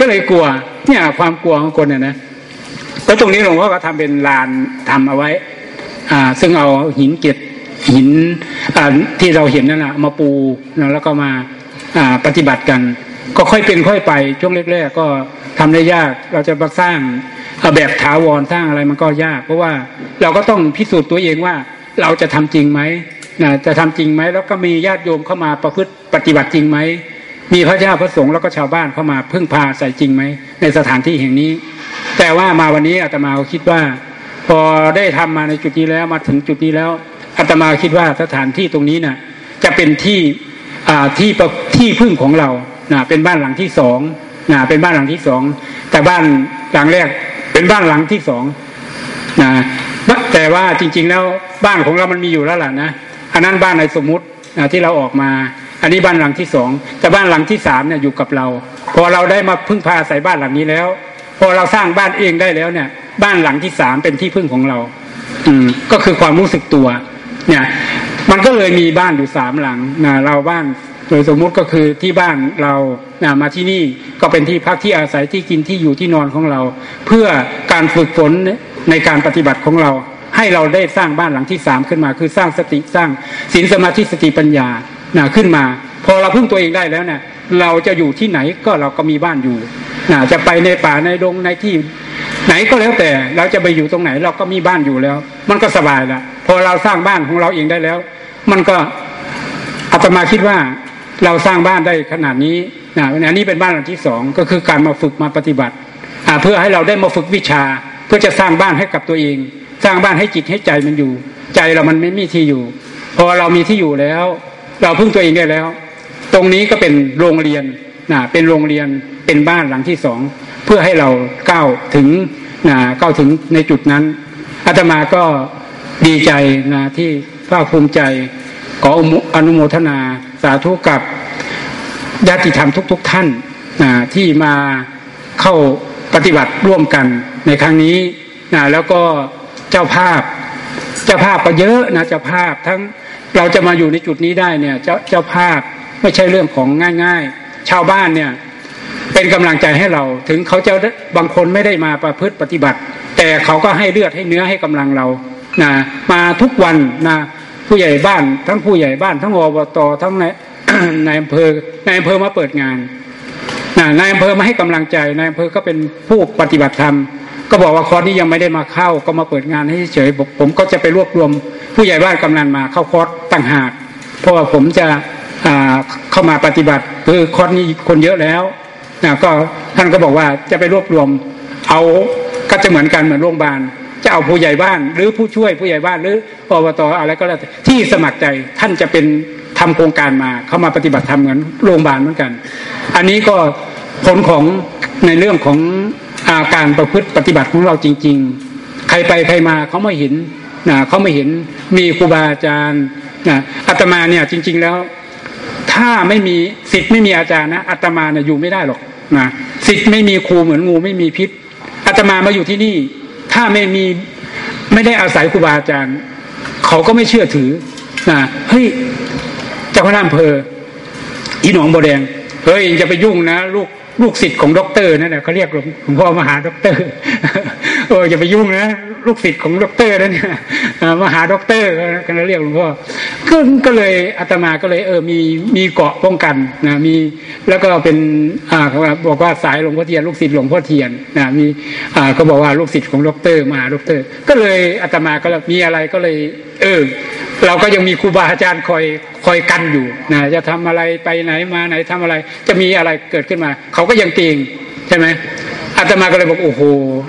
ก็เลยกลัว เนี่ยความกลัวของคนเนี่ยนะแล้วตรงนี้หลวงพ่อก็ทำเป็นลานทำเอาไว้ อ่า ซึ่งเอาหินเกล็ดหินอที่เราเห็นนั่นแหละมาปูแล้วก็มาอ่าปฏิบัติกัน ก็ค่อยเป็นค่อยไปช่วงแรกๆก็ทำได้ยากเราจะมาสร้างแบบถาวรสร้างอะไรมันก็ยาก เพราะว่าเราก็ต้องพิสูจน์ตัวเองว่าเราจะทำจริงไหมนะจะทำจริงไหมแล้วก็มีญาติโยมเข้ามาประพฤติปฏิบัติจริงไหมมีพระเจ้าพระสงฆ์แล้วก็ชาวบ้านเข้ามาพึ่งพาใส่จริงไหมในสถานที่แห่งนี้ แต่ว่ามาวันนี้อาตมาคิดว่า พอได้ทำมาในจุดนี้แล้วมาถึงจุดนี้แล้วอาตมาคิดว่าสถานที่ตรงนี้นะ่ะจะเป็นที่ที่ที่พึ่งของเรา นะเป็นบ้านหลังที่สองนะเป็นบ้านหลังที่สองแต่บ้านหลังแรกเป็นบ้านหลังที่สองนะแต่ว่าจริง ๆ แล้วบ้านของเรามันมีอยู่แล้วล่ะนะอันนั้นบ้านในสมมุตินะที่เราออกมา อันนี้บ้านหลังที่สองแต่บ้านหลังที่สามเนี่ยอยู่กับเรา พอเราได้มาพึ่งพาอาศัยบ้านหลังนี้แล้ว พอเราสร้างบ้านเองได้แล้วเนี่ย บ้านหลังที่สามเป็นที่พึ่งของเรา อืมก็คือความรู้สึกตัว เนี่ย มันก็เลยมีบ้านอยู่สามหลังนะเราบ้าน โดยสมมุติก็คือที่บ้านเรานะมาที่นี่ก็เป็นที่พักที่อาศัยที่กินที่อยู่ที่นอนของเรา เพื่อการฝึกฝนในการปฏิบัติของเรา ให้เราได้สร้างบ้านหลังที่สามขึ้นมา คือสร้างสติสร้างศีลสมาธิสติปัญญานะขึ้นมา พอเราพึ่งตัวเองได้แล้วเนะี่ยเราจะอยู่ที่ไหนก็เราก็มีบ้านอยู่นะจะไปในป่าในดงในที่ ไหนก็แล้วแต่เราจะไปอยู่ตรงไหนเราก็มีบ้านอยู่แล้ว มันก็สบายละพอเราสร้างบ้านของเราเองได้แล้ว มันก็อาตมาคิดว่า เราสร้างบ้านได้ขนาดนี้นะอันนี้เป็นบ้านหลังที่สองก็คือการมาฝึกมาปฏิบัติเพื่อให้เราได้มาฝึกวิชา เพื่อจะสร้างบ้านให้กับตัวเอง สร้างบ้านให้จิตให้ใจมันอยู่ ใจเรามันไม่มีที่อยู่ พอเรามีที่อยู่แล้ว เราพึ่งตัวเองได้แล้ว ตรงนี้ก็เป็นโรงเรียนนะเป็นโรงเรียนเป็นบ้านหลังที่สองเพื่อให้เราก้าวถึงนะก้าวถึงในจุดนั้นอาตมาก็ดีใจนะที่ภาคภูมิใจขออนุโมทนา สาธุกับญาติธรรมทุก ๆทท่านที่มาเข้าปฏิบัติร่วมกันในครั้งนี้นะแล้วก็เจ้าภาพ เจ้าภาพก็เยอะนะเจ้าภาพทั้งเราจะมาอยู่ในจุดนี้ได้เนี่ย เจ้าเจ้าภาพไม่ใช่เรื่องของง่าย ๆ ชาวบ้านเนี่ยเป็นกำลังใจให้เราถึงเขาจะบางคนไม่ได้มาประพฤติปฏิบัติ แต่เขาก็ให้เลือดให้เนื้อให้กำลังเรานะมาทุกวันนะ ผู้ใหญ่บ้านทั้งผู้ใหญ่บ้านทั้งอบตทั้งในในอำเภอในอำเภอมาเปิดงานนายอำเภอมาให้กำลังใจนายอำเภอก็เป็นผู้ปฏิบัติธรรม ก็บอกว่าคอร์สนี้ยังไม่ได้มาเข้าก็มาเปิดงานให้เฉยผมก็จะไปรวบรวม ผู้ใหญ่บ้านกำนันมาเข้าคอร์สต่างหาก เพราะว่าผมจะเข้ามาปฏิบัติคือคอร์สนี้คนเยอะแล้วนะก็ท่านก็บอกว่าจะไปรวบรวมเอาก็จะเหมือนกันเหมือนโรงพยาบาล เอาผู้ใหญ่บ้าน หรือผู้ช่วยผู้ใหญ่บ้านหรืออบตอะไรก็แล้วที่สมัครใจท่านจะเป็นทำโครงการมาเข้ามาปฏิบัติธรรมเหมือนโรงพยาบาลเหมือนกัน อันนี้ก็ผลของในเรื่องของอาการประพฤติปฏิบัติของเราจริง ๆ ใครไปใครมาเขาไม่เห็นนะเขาไม่เห็นมีครูบาอาจารย์นะอาตมาเนี่ยจริง ๆแล้ว ถ้าไม่มีสิทธิ์ไม่มีอาจารย์นะอาตมาเนี่ยอยู่ไม่ได้หรอกนะสิทธิ์ไม่มีครูเหมือนงูไม่มีพิษอาตมามาอยู่ที่นี่ ถ้าไม่มีไม่ได้อาศัยครูบาอาจารย์ เขาก็ไม่เชื่อถือนะเฮ้ยเจ้าคณะอำเภออีหนองบัวแดงเฮ้ยจะไปยุ่งนะ ลูกลูกศิษย์ของด็อกเตอร์นั่นแหละเขาเรียกหลวงพ่อมหาด็อกเตอร์ เอออย่าไปยุ่งนะลูกศิษย์ของด็อกเตอร์นั่นเนี่ยมหาด็อกเตอร์กันเรียกหลวงพ่อก็ก็เลยอาตมาก็เลย เออมีมีเกราะป้องกันนะมีแล้วก็เป็นอ่าเขาบอกว่าสายหลวงพ่อเทียนลูกศิษย์หลวงพ่อเทียนนะมีอ่าเขาบอกว่าลูกศิษย์ของด็อกเตอร์มหาด็อกเตอร์ ก็เลยอาตมาก็มีอะไรก็เลย เออ เราก็ยังมีครูบาอาจารย์คอยคอยกันอยู่นะจะทำอะไรไปไหนมาไหนทำอะไร จะมีอะไรเกิดขึ้นมา เขาก็ยังเกรงใช่ไหม อาตมาก็เลยบอกโอ้โห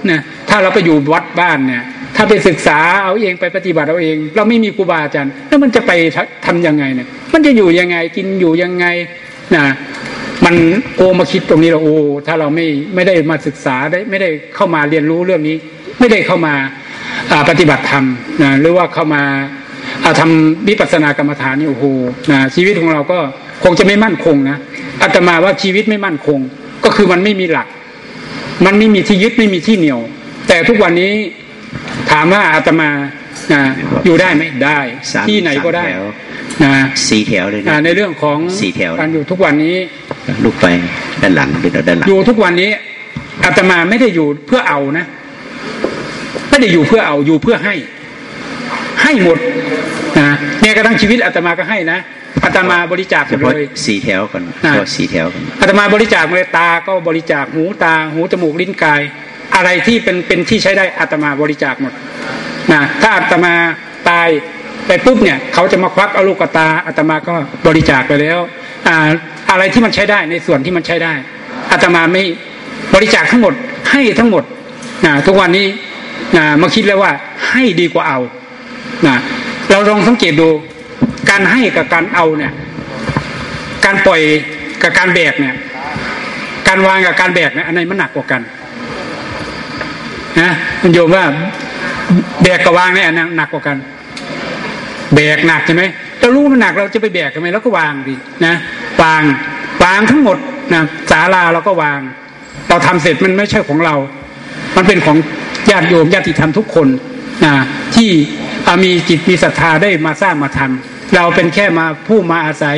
เนี่ยถ้าเราไปอยู่วัดบ้านเนี่ย ถ้าไปศึกษาเอาเองไปปฏิบัติเอาเอง เราไม่มีครูบาอาจารย์แล้วมันจะไปทำยังไงเนี่ย มันจะอยู่ยังไงกินอยู่ยังไงนะมันโอมาคิดตรงนี้เราโอ้ถ้าเราไม่ไม่ได้มาศึกษาได้ไม่ได้เข้ามาเรียนรู้เรื่องนี้ ไม่ได้เข้ามาปฏิบัติธรรมนะหรือว่าเข้ามาทำวิปัสสนากรรมฐานนี่โอ้โหนะชีวิตของเราก็คงจะไม่มั่นคงนะอาตมาว่าชีวิตไม่มั่นคง ก็คือมันไม่มีหลัก มันไม่มีที่ยึดไม่มีที่เหนี่ยว แต่ทุกวันนี้ถามว่าอาตมานะอยู่ได้ไหมได้ที่ไหนก็ได้นะสี่แถวเลยนะในเรื่องของสี่แถวการอยู่ทุกวันนี้ลุกไปด้านหลังหรือด้านหลังอยู่ทุกวันนี้อาตมาไม่ได้อยู่เพื่อเอานะไม่ได้อยู่เพื่อเอาอยู่เพื่อให้ ให้หมดนะเนี่ยกระทั่งชีวิตอาตมาก็ให้นะ อาตมาบริจาคเลยสี่แถวก่อนสี่แถวอาตมาบริจาคเลยตาก็บริจาคหูตา หูจมูกลิ้นกาย อะไรที่เป็นเป็นที่ใช้ได้อาตมาบริจาคหมดนะถ้าอาตมาตายไปปุ๊บเนี่ยเขาจะมาควักเอาลูกตาอาตมาก็บริจาคไปแล้วอ่าอะไรที่มันใช้ได้ในส่วนที่มันใช้ได้อาตมาไม่บริจาคทั้งหมดให้ทั้งหมดนะทุกวันนี้นะมาคิดแล้วว่าให้ดีกว่าเอานะเราลองสังเกตดู การให้กับการเอาเนี่ย การปล่อยกับการแบกเนี่ย การวางกับการแบกเนี่ยอันไหนมันหนักกว่ากันนะมันโยมว่าแบกกับวางเนี่ยหนักกว่ากัน แบกหนักใช่ไหมเรารู้มันหนักเราจะไปแบกทำไมเราก็วางดินะวางวางทั้งหมดนะศาลาเราก็วาง เราทำเสร็จมันไม่ใช่ของเรา มันเป็นของญาติโยมญาติธรรมทุกคนนะที่มีจิตมีศรัทธาได้มาสร้างมาทำ เราเป็นแค่มาผู้มาอาศัย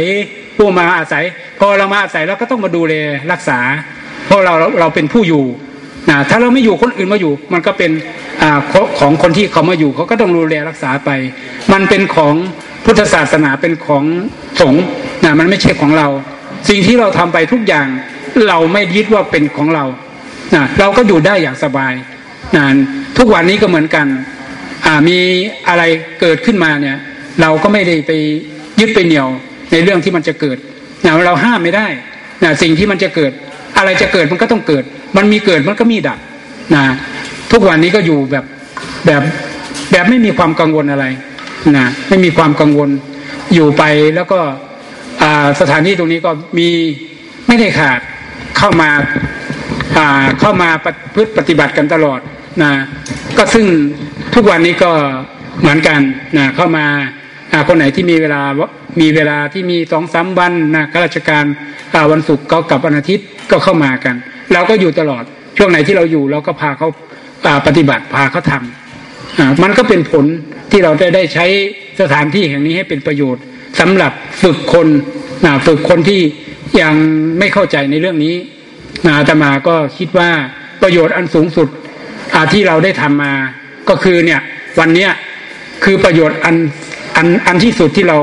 ผู้มาอาศัย พอเรามาอาศัยเราก็ต้องมาดูแลรักษา เพราะเราเราเป็นผู้อยู่นะถ้าเราไม่อยู่คนอื่นมาอยู่ มันก็เป็นอของคนที่เขามาอยู่เขาก็ต้องดูแลรักษาไป มันเป็นของพุทธศาสนาเป็นของสงฆ์นะมันไม่ใช่ของเรา สิ่งที่เราทำไปทุกอย่าง เราไม่ยึดว่าเป็นของเรานะเราก็อยู่ได้อย่างสบายนะทุกวันนี้ก็เหมือนกันมีอะไรเกิดขึ้นมาเนี่ย เราก็ไม่ได้ไปยึดไปเหนี่ยวในเรื่องที่มันจะเกิดนะเราห้ามไม่ได้นะสิ่งที่มันจะเกิด อะไรจะเกิดมันก็ต้องเกิด มันมีเกิดมันก็มีดับนะทุกวันนี้ก็อยู่แบบแบบแบบไม่มีความกังวลอะไรนะไม่มีความกังวลอยู่ไปแล้วก็สถานที่ตรงนี้ก็มีไม่ได้ขาดเข้ามาเข้ามาพฤติปฏิบัติกันตลอดนะก็ซึ่งทุกวันนี้ก็เหมือนกันนะเข้ามา คนไหนที่มีเวลามีเวลาที่มีสองสามวันนะข้าราชการวันศุกร์ก็กับวันอาทิตย์ก็เข้ามากันเราก็อยู่ตลอดช่วงไหนที่เราอยู่เราก็พาเขาปฏิบัติพาเขาทำมันก็เป็นผลที่เราได้ได้ใช้สถานที่แห่งนี้ให้เป็นประโยชน์สำหรับฝึกคนฝึกคนที่ยังไม่เข้าใจในเรื่องนี้อาตมาก็คิดว่าประโยชน์อันสูงสุดที่เราได้ทำมาก็คือเนี่ยวันเนี้ยคือประโยชน์อัน อันอันที่สุดที่เรา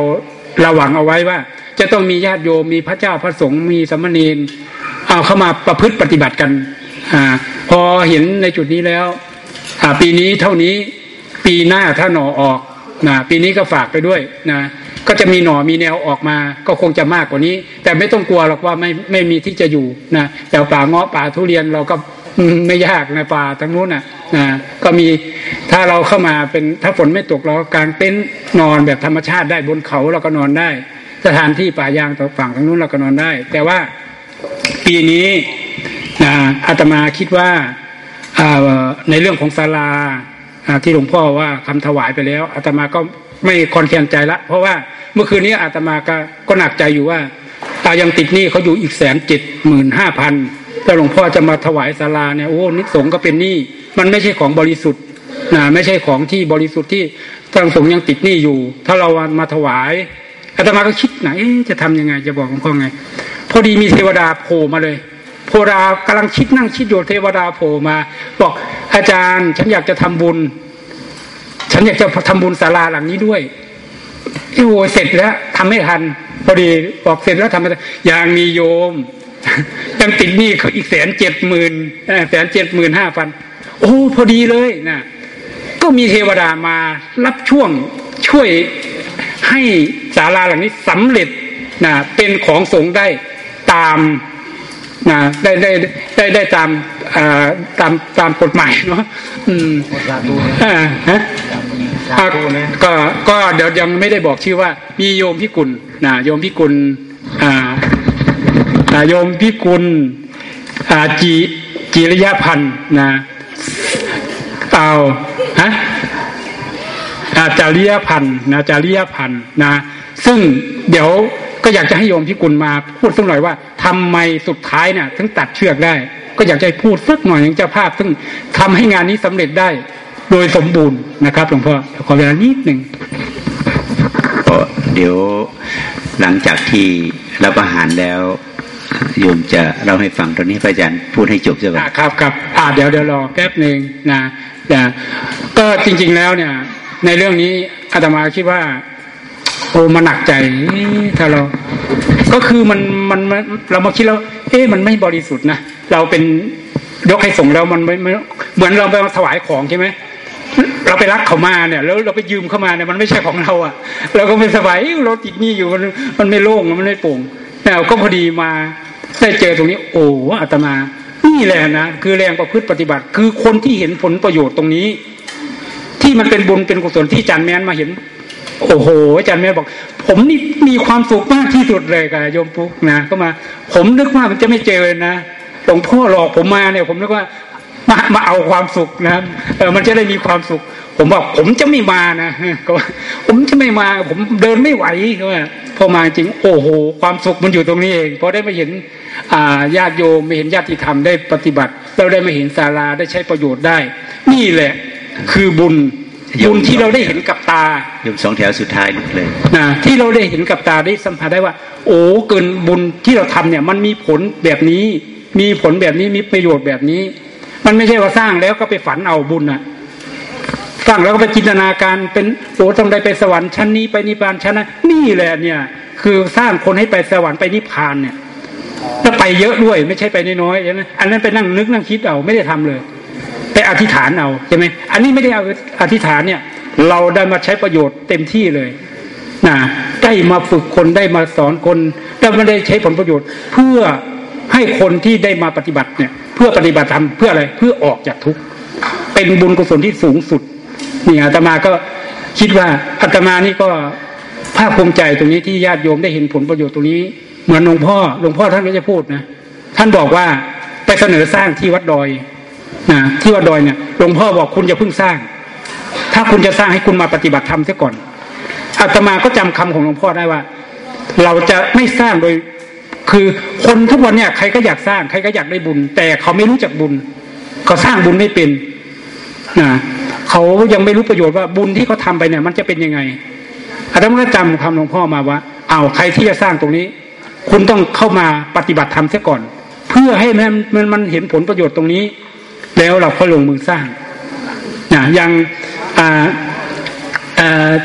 เราหวังเอาไว้ว่า จะต้องมีญาติโยมมีพระเจ้าพระสงฆ์มีสมณีนเอาเข้ามาประพฤติปฏิบัติกันอ่าพอเห็นในจุดนี้แล้วอ่าปีนี้เท่านี้ปีหน้าถ้าหน่อออกนะปีนี้ก็ฝากไปด้วยนะก็จะมีหน่อมีแนวออกมา ก็คงจะมากกว่านี้ แต่ไม่ต้องกลัวหรอกว่าไม่ไม่มีที่จะอยู่นะแต่ป่าเงาะป่าทุเรียนเราก็ ไม่ยากในป่าทั้งนู้นน่ะนะก็มีถ้าเราเข้ามาเป็นถ้าฝนไม่ตกเรากางเต็นท์นอนแบบธรรมชาติได้บนเขาเราก็นอนได้ สถานที่ป่ายางต่อฝั่งทางนู้นเราก็นอนได้ แต่ว่าปีนี้นะอาตมาคิดว่าในเรื่องของศาลาที่หลวงพ่อว่าคำถวายไปแล้วอาตมาก็ไม่คอนแคนใจละ เพราะว่าเมื่อคืนนี้อาตมาก็ก็หนักใจอยู่ว่าตายังติดหนี้เขาอยู่อีกแสนเจ็ดหมื่นห้าพัน แต่หลวงพ่อจะมาถวายศาลาเนี่ยโอ้นิสงก็เป็นหนี้มันไม่ใช่ของบริสุทธิ์นะไม่ใช่ของที่บริสุทธิ์ที่ทางสงยังติดหนี้อยู่ ถ้าเรามาถวายอาตมาก็คิดไหนจะทํำยังไงจะบอกหลวงพ่อไง พอดีมีเทวดาโผล่มาเลยโพรากำลังคิดนั่งคิดอยู่เทวดาโผล่มา บอกอาจารย์ ฉันอยากจะทำบุญ ฉันอยากจะทำบุญศาลาหลังนี้ด้วยโอ้เสร็จแล้วทำไม่ทันพอดีบอกเสร็จแล้วทำไม่ทันยังมีโยม ยังติดหนี้เขาอีกแสนเจ็ดหมื่นแสนเจ็ดหมื่นห้าพันโอ้พอดีเลยนะก็มีเทวดามารับช่วงช่วยให้ศาลาหลังนี้สำเร็จนะเป็นของสงได้ตามนะได้ได้ได้ได้ตามตามตามกฎหมายเนาะอืมอ่าฮะก็ก็เดี๋ยวยังไม่ได้บอกชื่อว่า มีโยมพิกุลนะโยมพิกุลอ่า โยมพิกุลจีจิริยพันธ์นะเอาฮะอาจาริยพันธ์นะจาริยพันธ์นะ ซึ่งเดี๋ยวก็อยากจะให้โยมพิกุลมาพูดสักหน่อยว่าทำไมสุดท้ายเนี่ยถึงตัดเชือกได้ ก็อยากจะพูดสักหน่อยอย่างเจ้าภาพ ซึ่งทำให้งานนี้สำเร็จได้โดยสมบูรณ์นะครับหลวงพ่อขอเวลานิดหนึ่งเดี๋ยวหลังจากที่รับอาหารแล้ว โยมจะเล่าให้ฟังตอนนี้พระอาจารย์พูดให้จบใช่ไหมครับครับอ่าเดี๋ยวเดี๋ยวรอแป๊บหนึ่งนะนะก็จริง ๆแล้วเนี่ย ในเรื่องนี้อาตมาคิดว่า โอ้มันหนักใจถ้าเรา ก็คือมันมันเรามาคิดแล้ว เอ๊ะมันไม่บริสุทธิ์นะเราเป็นยกให้ส่งแล้วมันไม่เหมือนเราไปถวายของใช่ไหมเราไปรักเขามาเนี่ยแล้วเราไปยืมเข้ามาเนี่ยมันไม่ใช่ของเราอะ เราก็ไม่สบายเราติดหนี้อยู่มันมันไม่โล่งมันไม่โปร่งแต่ก็พอดีมา ได้เจอตรงนี้ โอ้อาตมานี่แหละนะคือแรงประพฤติปฏิบัติ คือคนที่เห็นผลประโยชน์ตรงนี้ ที่มันเป็นบุญเป็นกุศลที่จันแมนมาเห็น โอ้โหอาจารย์แม่บอก ผมนี่มีความสุขมากที่สุดเลยกับโยมปุ๊กนะก็มา ผมนึกว่ามันจะไม่เจอเลยนะหลวงพ่อหลอกผมมาเนี่ย ผมนึกว่ามามาเอาความสุขนะเออมันจะได้มีความสุข ผมบอกผมจะไม่มานะก็ผมจะไม่มา ผมเดินไม่ไหวก็ว่าพอมาจริง โอ้โห ความสุขมันอยู่ตรงนี้เองพอได้มาเห็น ญาติโยมไม่เห็นญาติธรรมได้ปฏิบัติ เราได้มาเห็นศาลาได้ใช้ประโยชน์ได้ นี่แหละ คือบุญบุญที่เราได้เห็นกับตาโยมสองแถวสุดท้ายเลยนะที่เราได้เห็นกับตาได้สัมผัสได้ว่า โอ้เกินบุญที่เราทำเนี่ย มันมีผลแบบนี้ มีผลแบบนี้มีประโยชน์แบบนี้ มันไม่ใช่ว่าสร้างแล้วก็ไปฝันเอาบุญอะสร้างแล้วก็ไปจินตนาการเป็นโอ้ต้องได้ไปสวรรค์ชั้นนี้ไปนิพพานชั้นนั้นนี่แหละเนี่ย คือสร้างคนให้ไปสวรรค์ไปนิพพานเนี่ย แล้วไปเยอะด้วยไม่ใช่ไปน้อยๆอย่างนั้นอันนั้นไปนั่งนึกนั่งคิดเอาไม่ได้ทำเลย ไปอธิษฐานเอาใช่ไหมอันนี้ไม่ได้เอาอธิษฐานเนี่ย เราได้มาใช้ประโยชน์เต็มที่เลยนะได้มาฝึกคนได้มาสอนคนได้มาได้ใช้ผลประโยชน์ เพื่อให้คนที่ได้มาปฏิบัติเนี่ย เพื่อปฏิบัติธรรมเพื่ออะไรเพื่อออกจากทุกข์เป็นบุญกุศลที่สูงสุดนี่อาตมาก็คิดว่าอาตมานี่ก็ภาคภูมิใจตรงนี้ที่ญาติโยมได้เห็นผลประโยชน์ตรงนี้ เหมือนหลวงพ่อหลวงพ่อท่านก็จะพูดนะท่านบอกว่าไปเสนอสร้างที่วัดดอยนะที่วัดดอยเนี่ยหลวงพ่อบอกคุณอย่าเพิ่งสร้าง ถ้าคุณจะสร้างให้คุณมาปฏิบัติธรรมเสียก่อนอาตมาก็จำคำของหลวงพ่อได้ว่า เราจะไม่สร้างโดย คือคนทุกวันเนี่ยใครก็อยากสร้างใครก็อยากได้บุญ แต่เขาไม่รู้จักบุญเขาสร้างบุญไม่เป็นนะเขายังไม่รู้ประโยชน์ว่าบุญที่เขาทาไปเนี่ย มันจะเป็นยังไงอาจาก็จำคำหลวงพ่อมาว่าเอาใครที่จะสร้างตรงนี้ คุณต้องเข้ามาปฏิบัติธรรมเสียก่อน เพื่อให้มันมันมันเห็นผลประโยชน์ตรงนี้ แล้วเราก็ลงมือสร้างนะอย่าง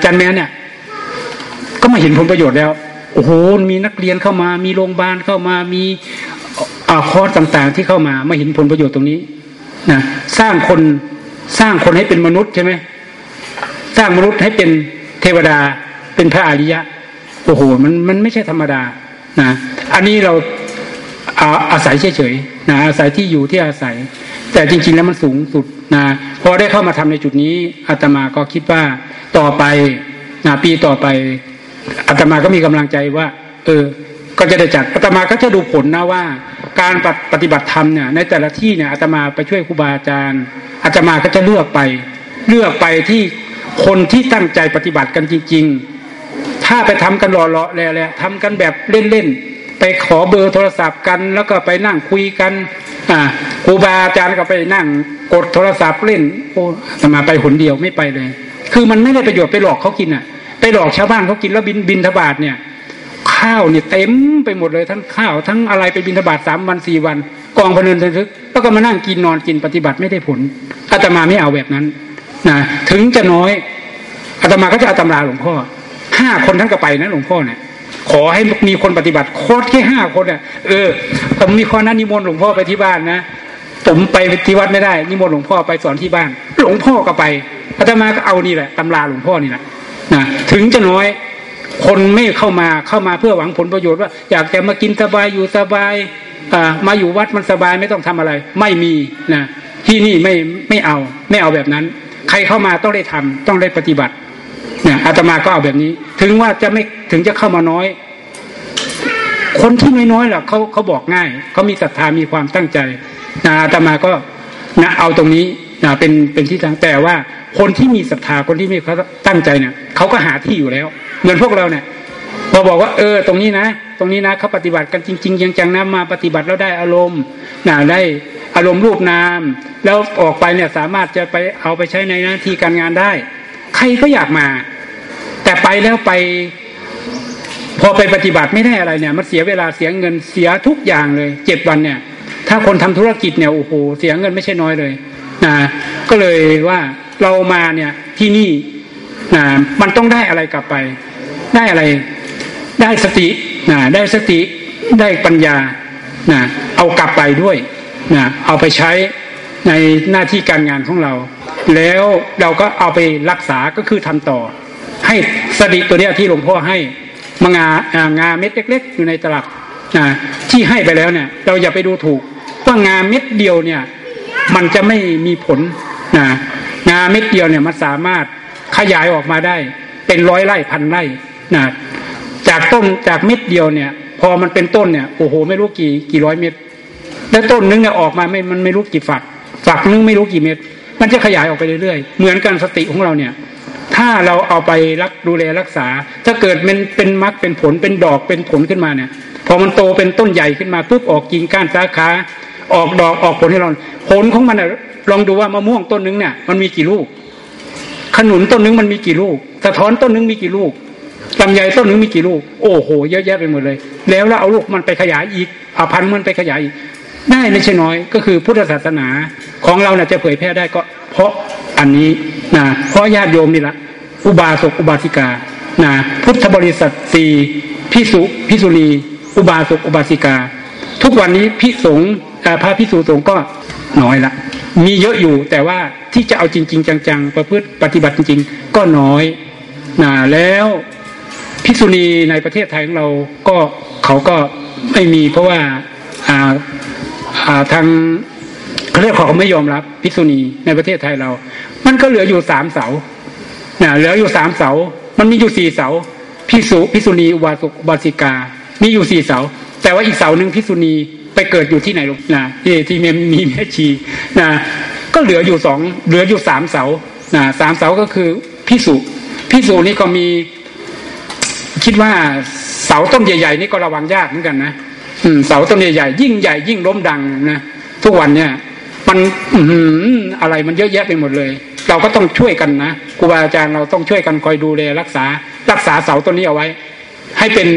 จันแม่เนี่ย ก็มาเห็นผลประโยชน์แล้ว โอ้โหมีนักเรียนเข้ามามีโรงพยาบาลเข้ามามีอาคอร์สต่างๆ ที่เข้ามาไม่เห็นผลประโยชน์ตรงนี้นะสร้างคนสร้างคนให้เป็นมนุษย์ใช่ไหมสร้างมนุษย์ให้เป็นเทวดาเป็นพระอริยะ โอ้โหมันมันไม่ใช่ธรรมดา นะอันนี้เราอาอาศัยเฉยๆนะอาศัยที่อยู่ที่อาศัย แต่จริง ๆ แล้วมันสูงสุดนะพอได้เข้ามาทำในจุดนี้อาตมาก็คิดว่าต่อไปนะปีต่อไปอาตมาก็มีกำลังใจว่า เออ ก็จะได้จัดอาตมาก็จะดูผลนะว่า การปฏิบัติธรรมเนี่ยในแต่ละที่เนี่ยอาตมาไปช่วยครูบาอาจารย์อาตมาก็จะเลือกไป เลือกไปที่คนที่ตั้งใจปฏิบัติกันจริง ๆ ถ้าไปทำกันหล่อๆแล้วๆทำกันแบบเล่นๆไปขอเบอร์โทรศัพท์กัน แล้วก็ไปนั่งคุยกันอ่าครูบาอาจารย์ก็ไปนั่งกดโทรศัพท์เล่นโอ้อาตมาไปหนเดียวไม่ไปเลย คือมันไม่ได้ประโยชน์ไปหลอกเขากินอะ ไปหลอกชาวบ้านเขากินแล้วบินบินทบาทเนี่ยข้าวเนี่ยเต็มไปหมดเลยทั้งข้าว ทั้งอะไรไปบินทบาทสามวันสี่วัน กองพเนินทึกแล้วก็มานั่งกินนอนกินปฏิบัติไม่ได้ผลอาตมาไม่เอาแบบนั้นนะถึงจะน้อยอาตมาก็จะเอาตำราหลวงพ่อ ห้าคนทั้งกระไปนะหลวงพ่อเนี่ยขอให้มีคนปฏิบัติโคตรแค่ห้าคนอะเออผมมีข้อนั้นนิมนต์หลวงพ่อไปที่บ้านนะผมไปที่วัดไม่ได้ นิมนต์หลวงพ่อไปสอนที่บ้าน หลวงพ่อก็ไปอาตมาก็เอานี่แหละตำราหลวงพ่อนี่แหละนะถึงจะน้อยคนไม่เข้ามาเข้ามาเพื่อหวังผลประโยชน์ว่า อยากจะมากินสบายอยู่สบายมาอยู่วัดมันสบายไม่ต้องทำอะไร ไม่มีนะที่นี่ไม่ไม่เอาไม่เอาแบบนั้น ใครเข้ามาต้องได้ทำต้องได้ปฏิบัติ เนี่ยอาตมาก็เอาแบบนี้ ถึงว่าจะไม่ถึงจะเข้ามาน้อย คนที่ไม่น้อยๆแหละเขาเขาบอกง่ายเขามีศรัทธามีความตั้งใจนะอาตมาก็นะเอาตรงนี้นะเป็นเป็นที่ตั้งแต่ว่าคนที่มีศรัทธาคนที่มีเขาตั้งใจเนี่ยเขาก็หาที่อยู่แล้ว เหมือนพวกเราเนี่ยพอบอกว่าเออตรงนี้นะ ตรงนี้นะเขาปฏิบัติกันจริงๆยังจังนะมาปฏิบัติแล้วได้อารมณ์นะได้อารมณ์รูปนาม แล้วออกไปเนี่ยสามารถจะไปเอาไปใช้ในหน้าที่การงานได้ ใครก็อยากมา แต่ไปแล้วไป พอไปปฏิบัติไม่ได้อะไรเนี่ย มันเสียเวลาเสียเงินเสียทุกอย่างเลยเจ็ดวันเนี่ย ถ้าคนทำธุรกิจเนี่ยโอ้โหเสียเงินไม่ใช่น้อยเลยนะก็เลยว่าเรามาเนี่ยที่นี่นะมันต้องได้อะไรกลับไป ได้อะไร ได้สตินะได้สติได้ปัญญานะเอากลับไปด้วยนะเอาไปใช้ในหน้าที่การงานของเรา แล้วเราก็เอาไปรักษาก็คือทำต่อ ให้สติตัวเนี้ยที่หลวงพ่อให้มางางาเม็ดเล็ก ๆ อยู่ในตลับที่ให้ไปแล้วเนี่ย เราอย่าไปดูถูกว่างาเม็ดเดียวเนี่ย มันจะไม่มีผลนะงาเม็ดเดียวเนี่ยมันสามารถขยายออกมาได้ เป็นร้อยไร่พันไร่นะจากต้นจากเม็ดเดียวเนี่ย พอมันเป็นต้นเนี่ยโอ้โหไม่รู้กี่กี่ร้อยเม็ดแล้วต้นนึงเนี่ยออกมาไม่มันไม่รู้กี่ฝักฝักนึงไม่รู้กี่เม็ด มันจะขยายออกไปเรื่อยๆ เหมือนกันสติของเราเนี่ย ถ้าเราเอาไปรักดูแลรักษา ถ้าเกิดมันเป็นมรรคเป็นผลเป็นดอกเป็นผลขึ้นมาเนี่ย พอมันโตเป็นต้นใหญ่ขึ้นมาปุ๊บออกกิ่งก้านสาขา ออกดอกออกผลให้เรา ผลของมันลองดูว่ามะม่วงต้นนึงเนี่ยมันมีกี่ลูก ขนุนต้นนึงมันมีกี่ลูก สะท้อนต้นนึงมีกี่ลูกลำไยต้นนึงมีกี่ลูก โอ้โห เยอะแยะไปหมดเลย แล้วเราเอาลูกมันไปขยายอีกเอาพันธุ์มันไปขยายอีกได้ไม่ใช่น้อย ก็คือพุทธศาสนา ของเราเนี่ยจะเผยแพร่ได้ก็ เพราะอันนี้นะเพราะญาติโยมนี่แหละอุบาสกอุบาสิกานะพุทธบริษัทสี่พิสุพิสุณีอุบาสกอุบาสิกา ทุกวันนี้พิสงพระพิสุสงก็น้อยละ มีเยอะอยู่แต่ว่าที่จะเอาจริง ๆ จังๆ ประพฤติปฏิบัติจริง ๆ ก็น้อยนะแล้วพิสุณีในประเทศไทยของเราก็เขาก็ไม่มีเพราะว่าทาง เขาเรียกเขาไม่ยอมรับพิสุณีในประเทศไทยเรา มันก็เหลืออยู่สามเสานะเหลืออยู่สามเสา มันมีอยู่สี่เสาพิสุพิสุณีอุบาสุบาสิกา มีอยู่สี่เสา แต่ว่าอีกเสาหนึ่งพิสุณีไปเกิดอยู่ที่ไหนลูกนะที่ที่มีแม่ชีนะก็เหลืออยู่สองเหลืออยู่สามเสานะสามเสาก็คือพิสุพิสุนี่ก็มีคิดว่าเสาต้นใหญ่ๆนี่ก็ระวังยากเหมือนกันนะอืมเสาต้นใหญ่ๆยิ่งใหญ่ยิ่งล้มดังนะทุกวันเนี่ย มันอือะไรมันเยอะแยะไปหมดเลย เราก็ต้องช่วยกันนะครูบาอาจารย์เราต้องช่วยกันคอยดูแลรักษา รักษาเสาต้นนี้เอาไว้ ให้เป็น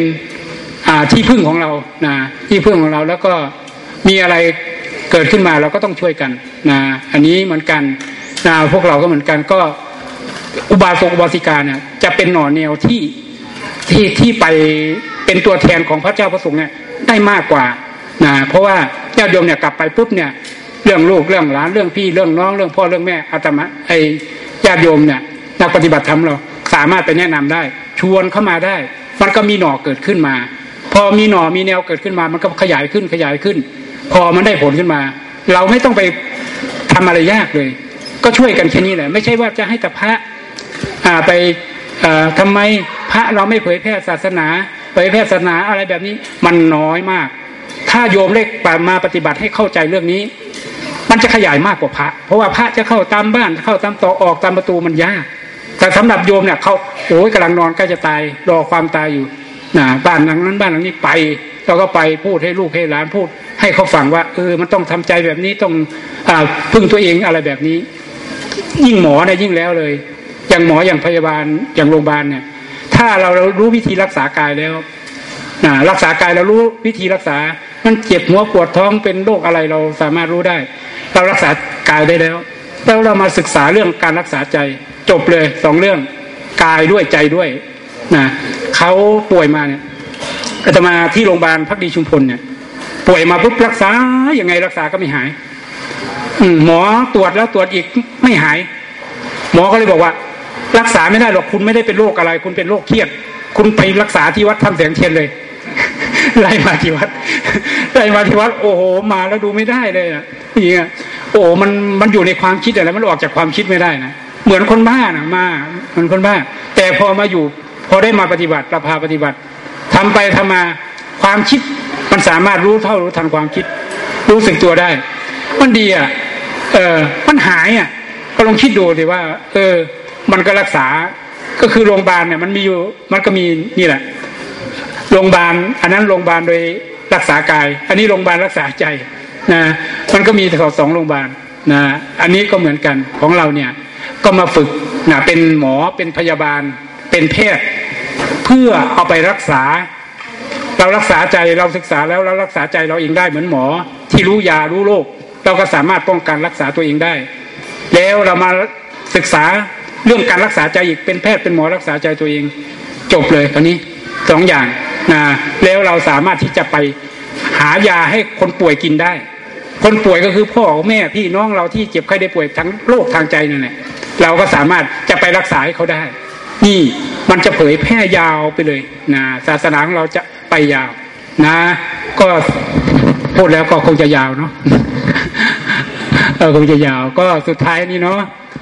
อ่าที่พึ่งของเรานะที่พึ่งของเราแล้วก็มีอะไรเกิดขึ้นมาเราก็ต้องช่วยกันนะอันนี้เหมือนกันนะพวกเราก็เหมือนกันก็อุบาสกอุบาสิกาเนี่ยจะเป็นหน่อแนวที่ที่ที่ไปเป็นตัวแทนของพระเจ้าพระสงฆ์เนี่ยได้มากกว่านะเพราะว่าญาติโยมเนี่ยกลับไปปุ๊บเนี่ย รื่องลูกเรื่องหลานเรื่องพี่เรื่องน้องเรื่องพ่อเรื่องแม่อาตมาไอญาติโยมเนี่ยนักปฏิบัติธรรมเราสามารถไปแนะนำได้ ชวนเข้ามาได้ มันก็มีหน่อเกิดขึ้นมา พอมีหน่อมีแนวเกิดขึ้นมา มันก็ขยายขึ้นขยายขึ้น พอมันได้ผลขึ้นมา เราไม่ต้องไปทำอะไรยากเลย ก็ช่วยกันแค่นี้แหละ ไม่ใช่ว่าจะให้แต่พระอ่าไปทำไมพระเราไม่เผยแพร่ศาสนาเผยแพร่ศาสนาอะไรแบบนี้มันน้อยมาก ถ้าโยมเล็กมาปฏิบัติให้เข้าใจเรื่องนี้ มันจะขยายมากกว่าพระ เพราะว่าพระจะเข้าตามบ้านเข้าตามต่อออกตามประตูมันยาก แต่สำหรับโยมเนี่ยเขาโอ้ยกำลังนอนใกล้จะตายรอความตายอยู่นะบ้านหลังนั้นบ้านหลังนี้ไปเราก็ไปพูดให้ลูกให้หลานพูด ให้เขาฟังว่าเออมันต้องทำใจแบบนี้ต้องอพึ่งตัวเองอะไรแบบนี้ ยิ่งหมอเนี่ยยิ่งแล้วเลย อย่างหมออย่างพยาบาลอย่างโรงพยาบาลเนี่ย ถ้าเราเรารู้วิธีรักษากายแล้วนะรักษากายเรารู้วิธีรักษา มันเจ็บหัวปวดท้องเป็นโรคอะไรเราสามารถรู้ได้ เรารักษากายได้แล้ว แล้วเรามาศึกษาเรื่องการรักษาใจ จบเลยสองเรื่องกายด้วยใจด้วยนะเขาป่วยมาเนี่ยอาตมาที่โรงพยาบาลพักดีชุมพลเนี่ย ป่วยมาปุ๊บรักษาอย่างไงรักษาก็ไม่หาย อืหมอตรวจแล้วตรวจอีกไม่หาย หมอก็เลยบอกว่า รักษาไม่ได้หรอกคุณไม่ได้เป็นโรคอะไร คุณเป็นโรคเครียด คุณไปรักษาที่วัดทำแสงเทียนเลย ไล่มาที่วัดไล่มาที่วัด โอ้โหมาแล้วดูไม่ได้เลยอะนี่อะโอ้มันมันอยู่ในความคิดอะไรมันออกจากความคิดไม่ได้นะเหมือนคนบ้านะมาเหมือนคนบ้า แต่พอมาอยู่ พอได้มาปฏิบัติประพาปฏิบัติทำไปทำมาความคิดมันสามารถรู้เท่ารู้ทันความคิด รู้สึกตัวได้ มันดีอะเออมันหายอะก็ลองคิดดูสิว่า เออ มันก็รักษาก็คือโรงพยาบาลเนี่ยมันมีอยู่มันก็มีนี่แหละ โรงพยาบาลอันนั้นโรงพยาบาลโดยรักษากาย อันนี้โรงพยาบาลรักษาใจนะมันก็มีทั้งสองโรงพยาบาลนะอันนี้ก็เหมือนกันของเราเนี่ยก็มาฝึกนะเป็นหมอเป็นพยาบาลเป็นแพทย์ เพื่อเอาไปรักษา เรารักษาใจเราศึกษาแล้วเรารักษาใจเราเองได้เหมือนหมอ ที่รู้ยารู้โรคเราก็สามารถป้องกันรักษาตัวเองได้ แล้วเรามาศึกษาเรื่องการรักษาใจอีกเป็นแพทย์เป็นหมอรักษาใจตัวเอง จบเลยคราวนี้สองอย่าง นะแล้วเราสามารถที่จะไปหายาให้คนป่วยกินได้ คนป่วยก็คือพ่อแม่พี่น้องเราที่เจ็บไข้ได้ป่วยทั้งโรคทางใจนั่นแหละเราก็สามารถจะไปรักษาให้เขาได้ นี่มันจะเผยแพร่ยาวไปเลยนะศาสนาของเราจะไปยาว นะ ก็พูดแล้วก็คงจะยาวเนาะเออคงจะยาวก็สุดท้ายนี่เนาะ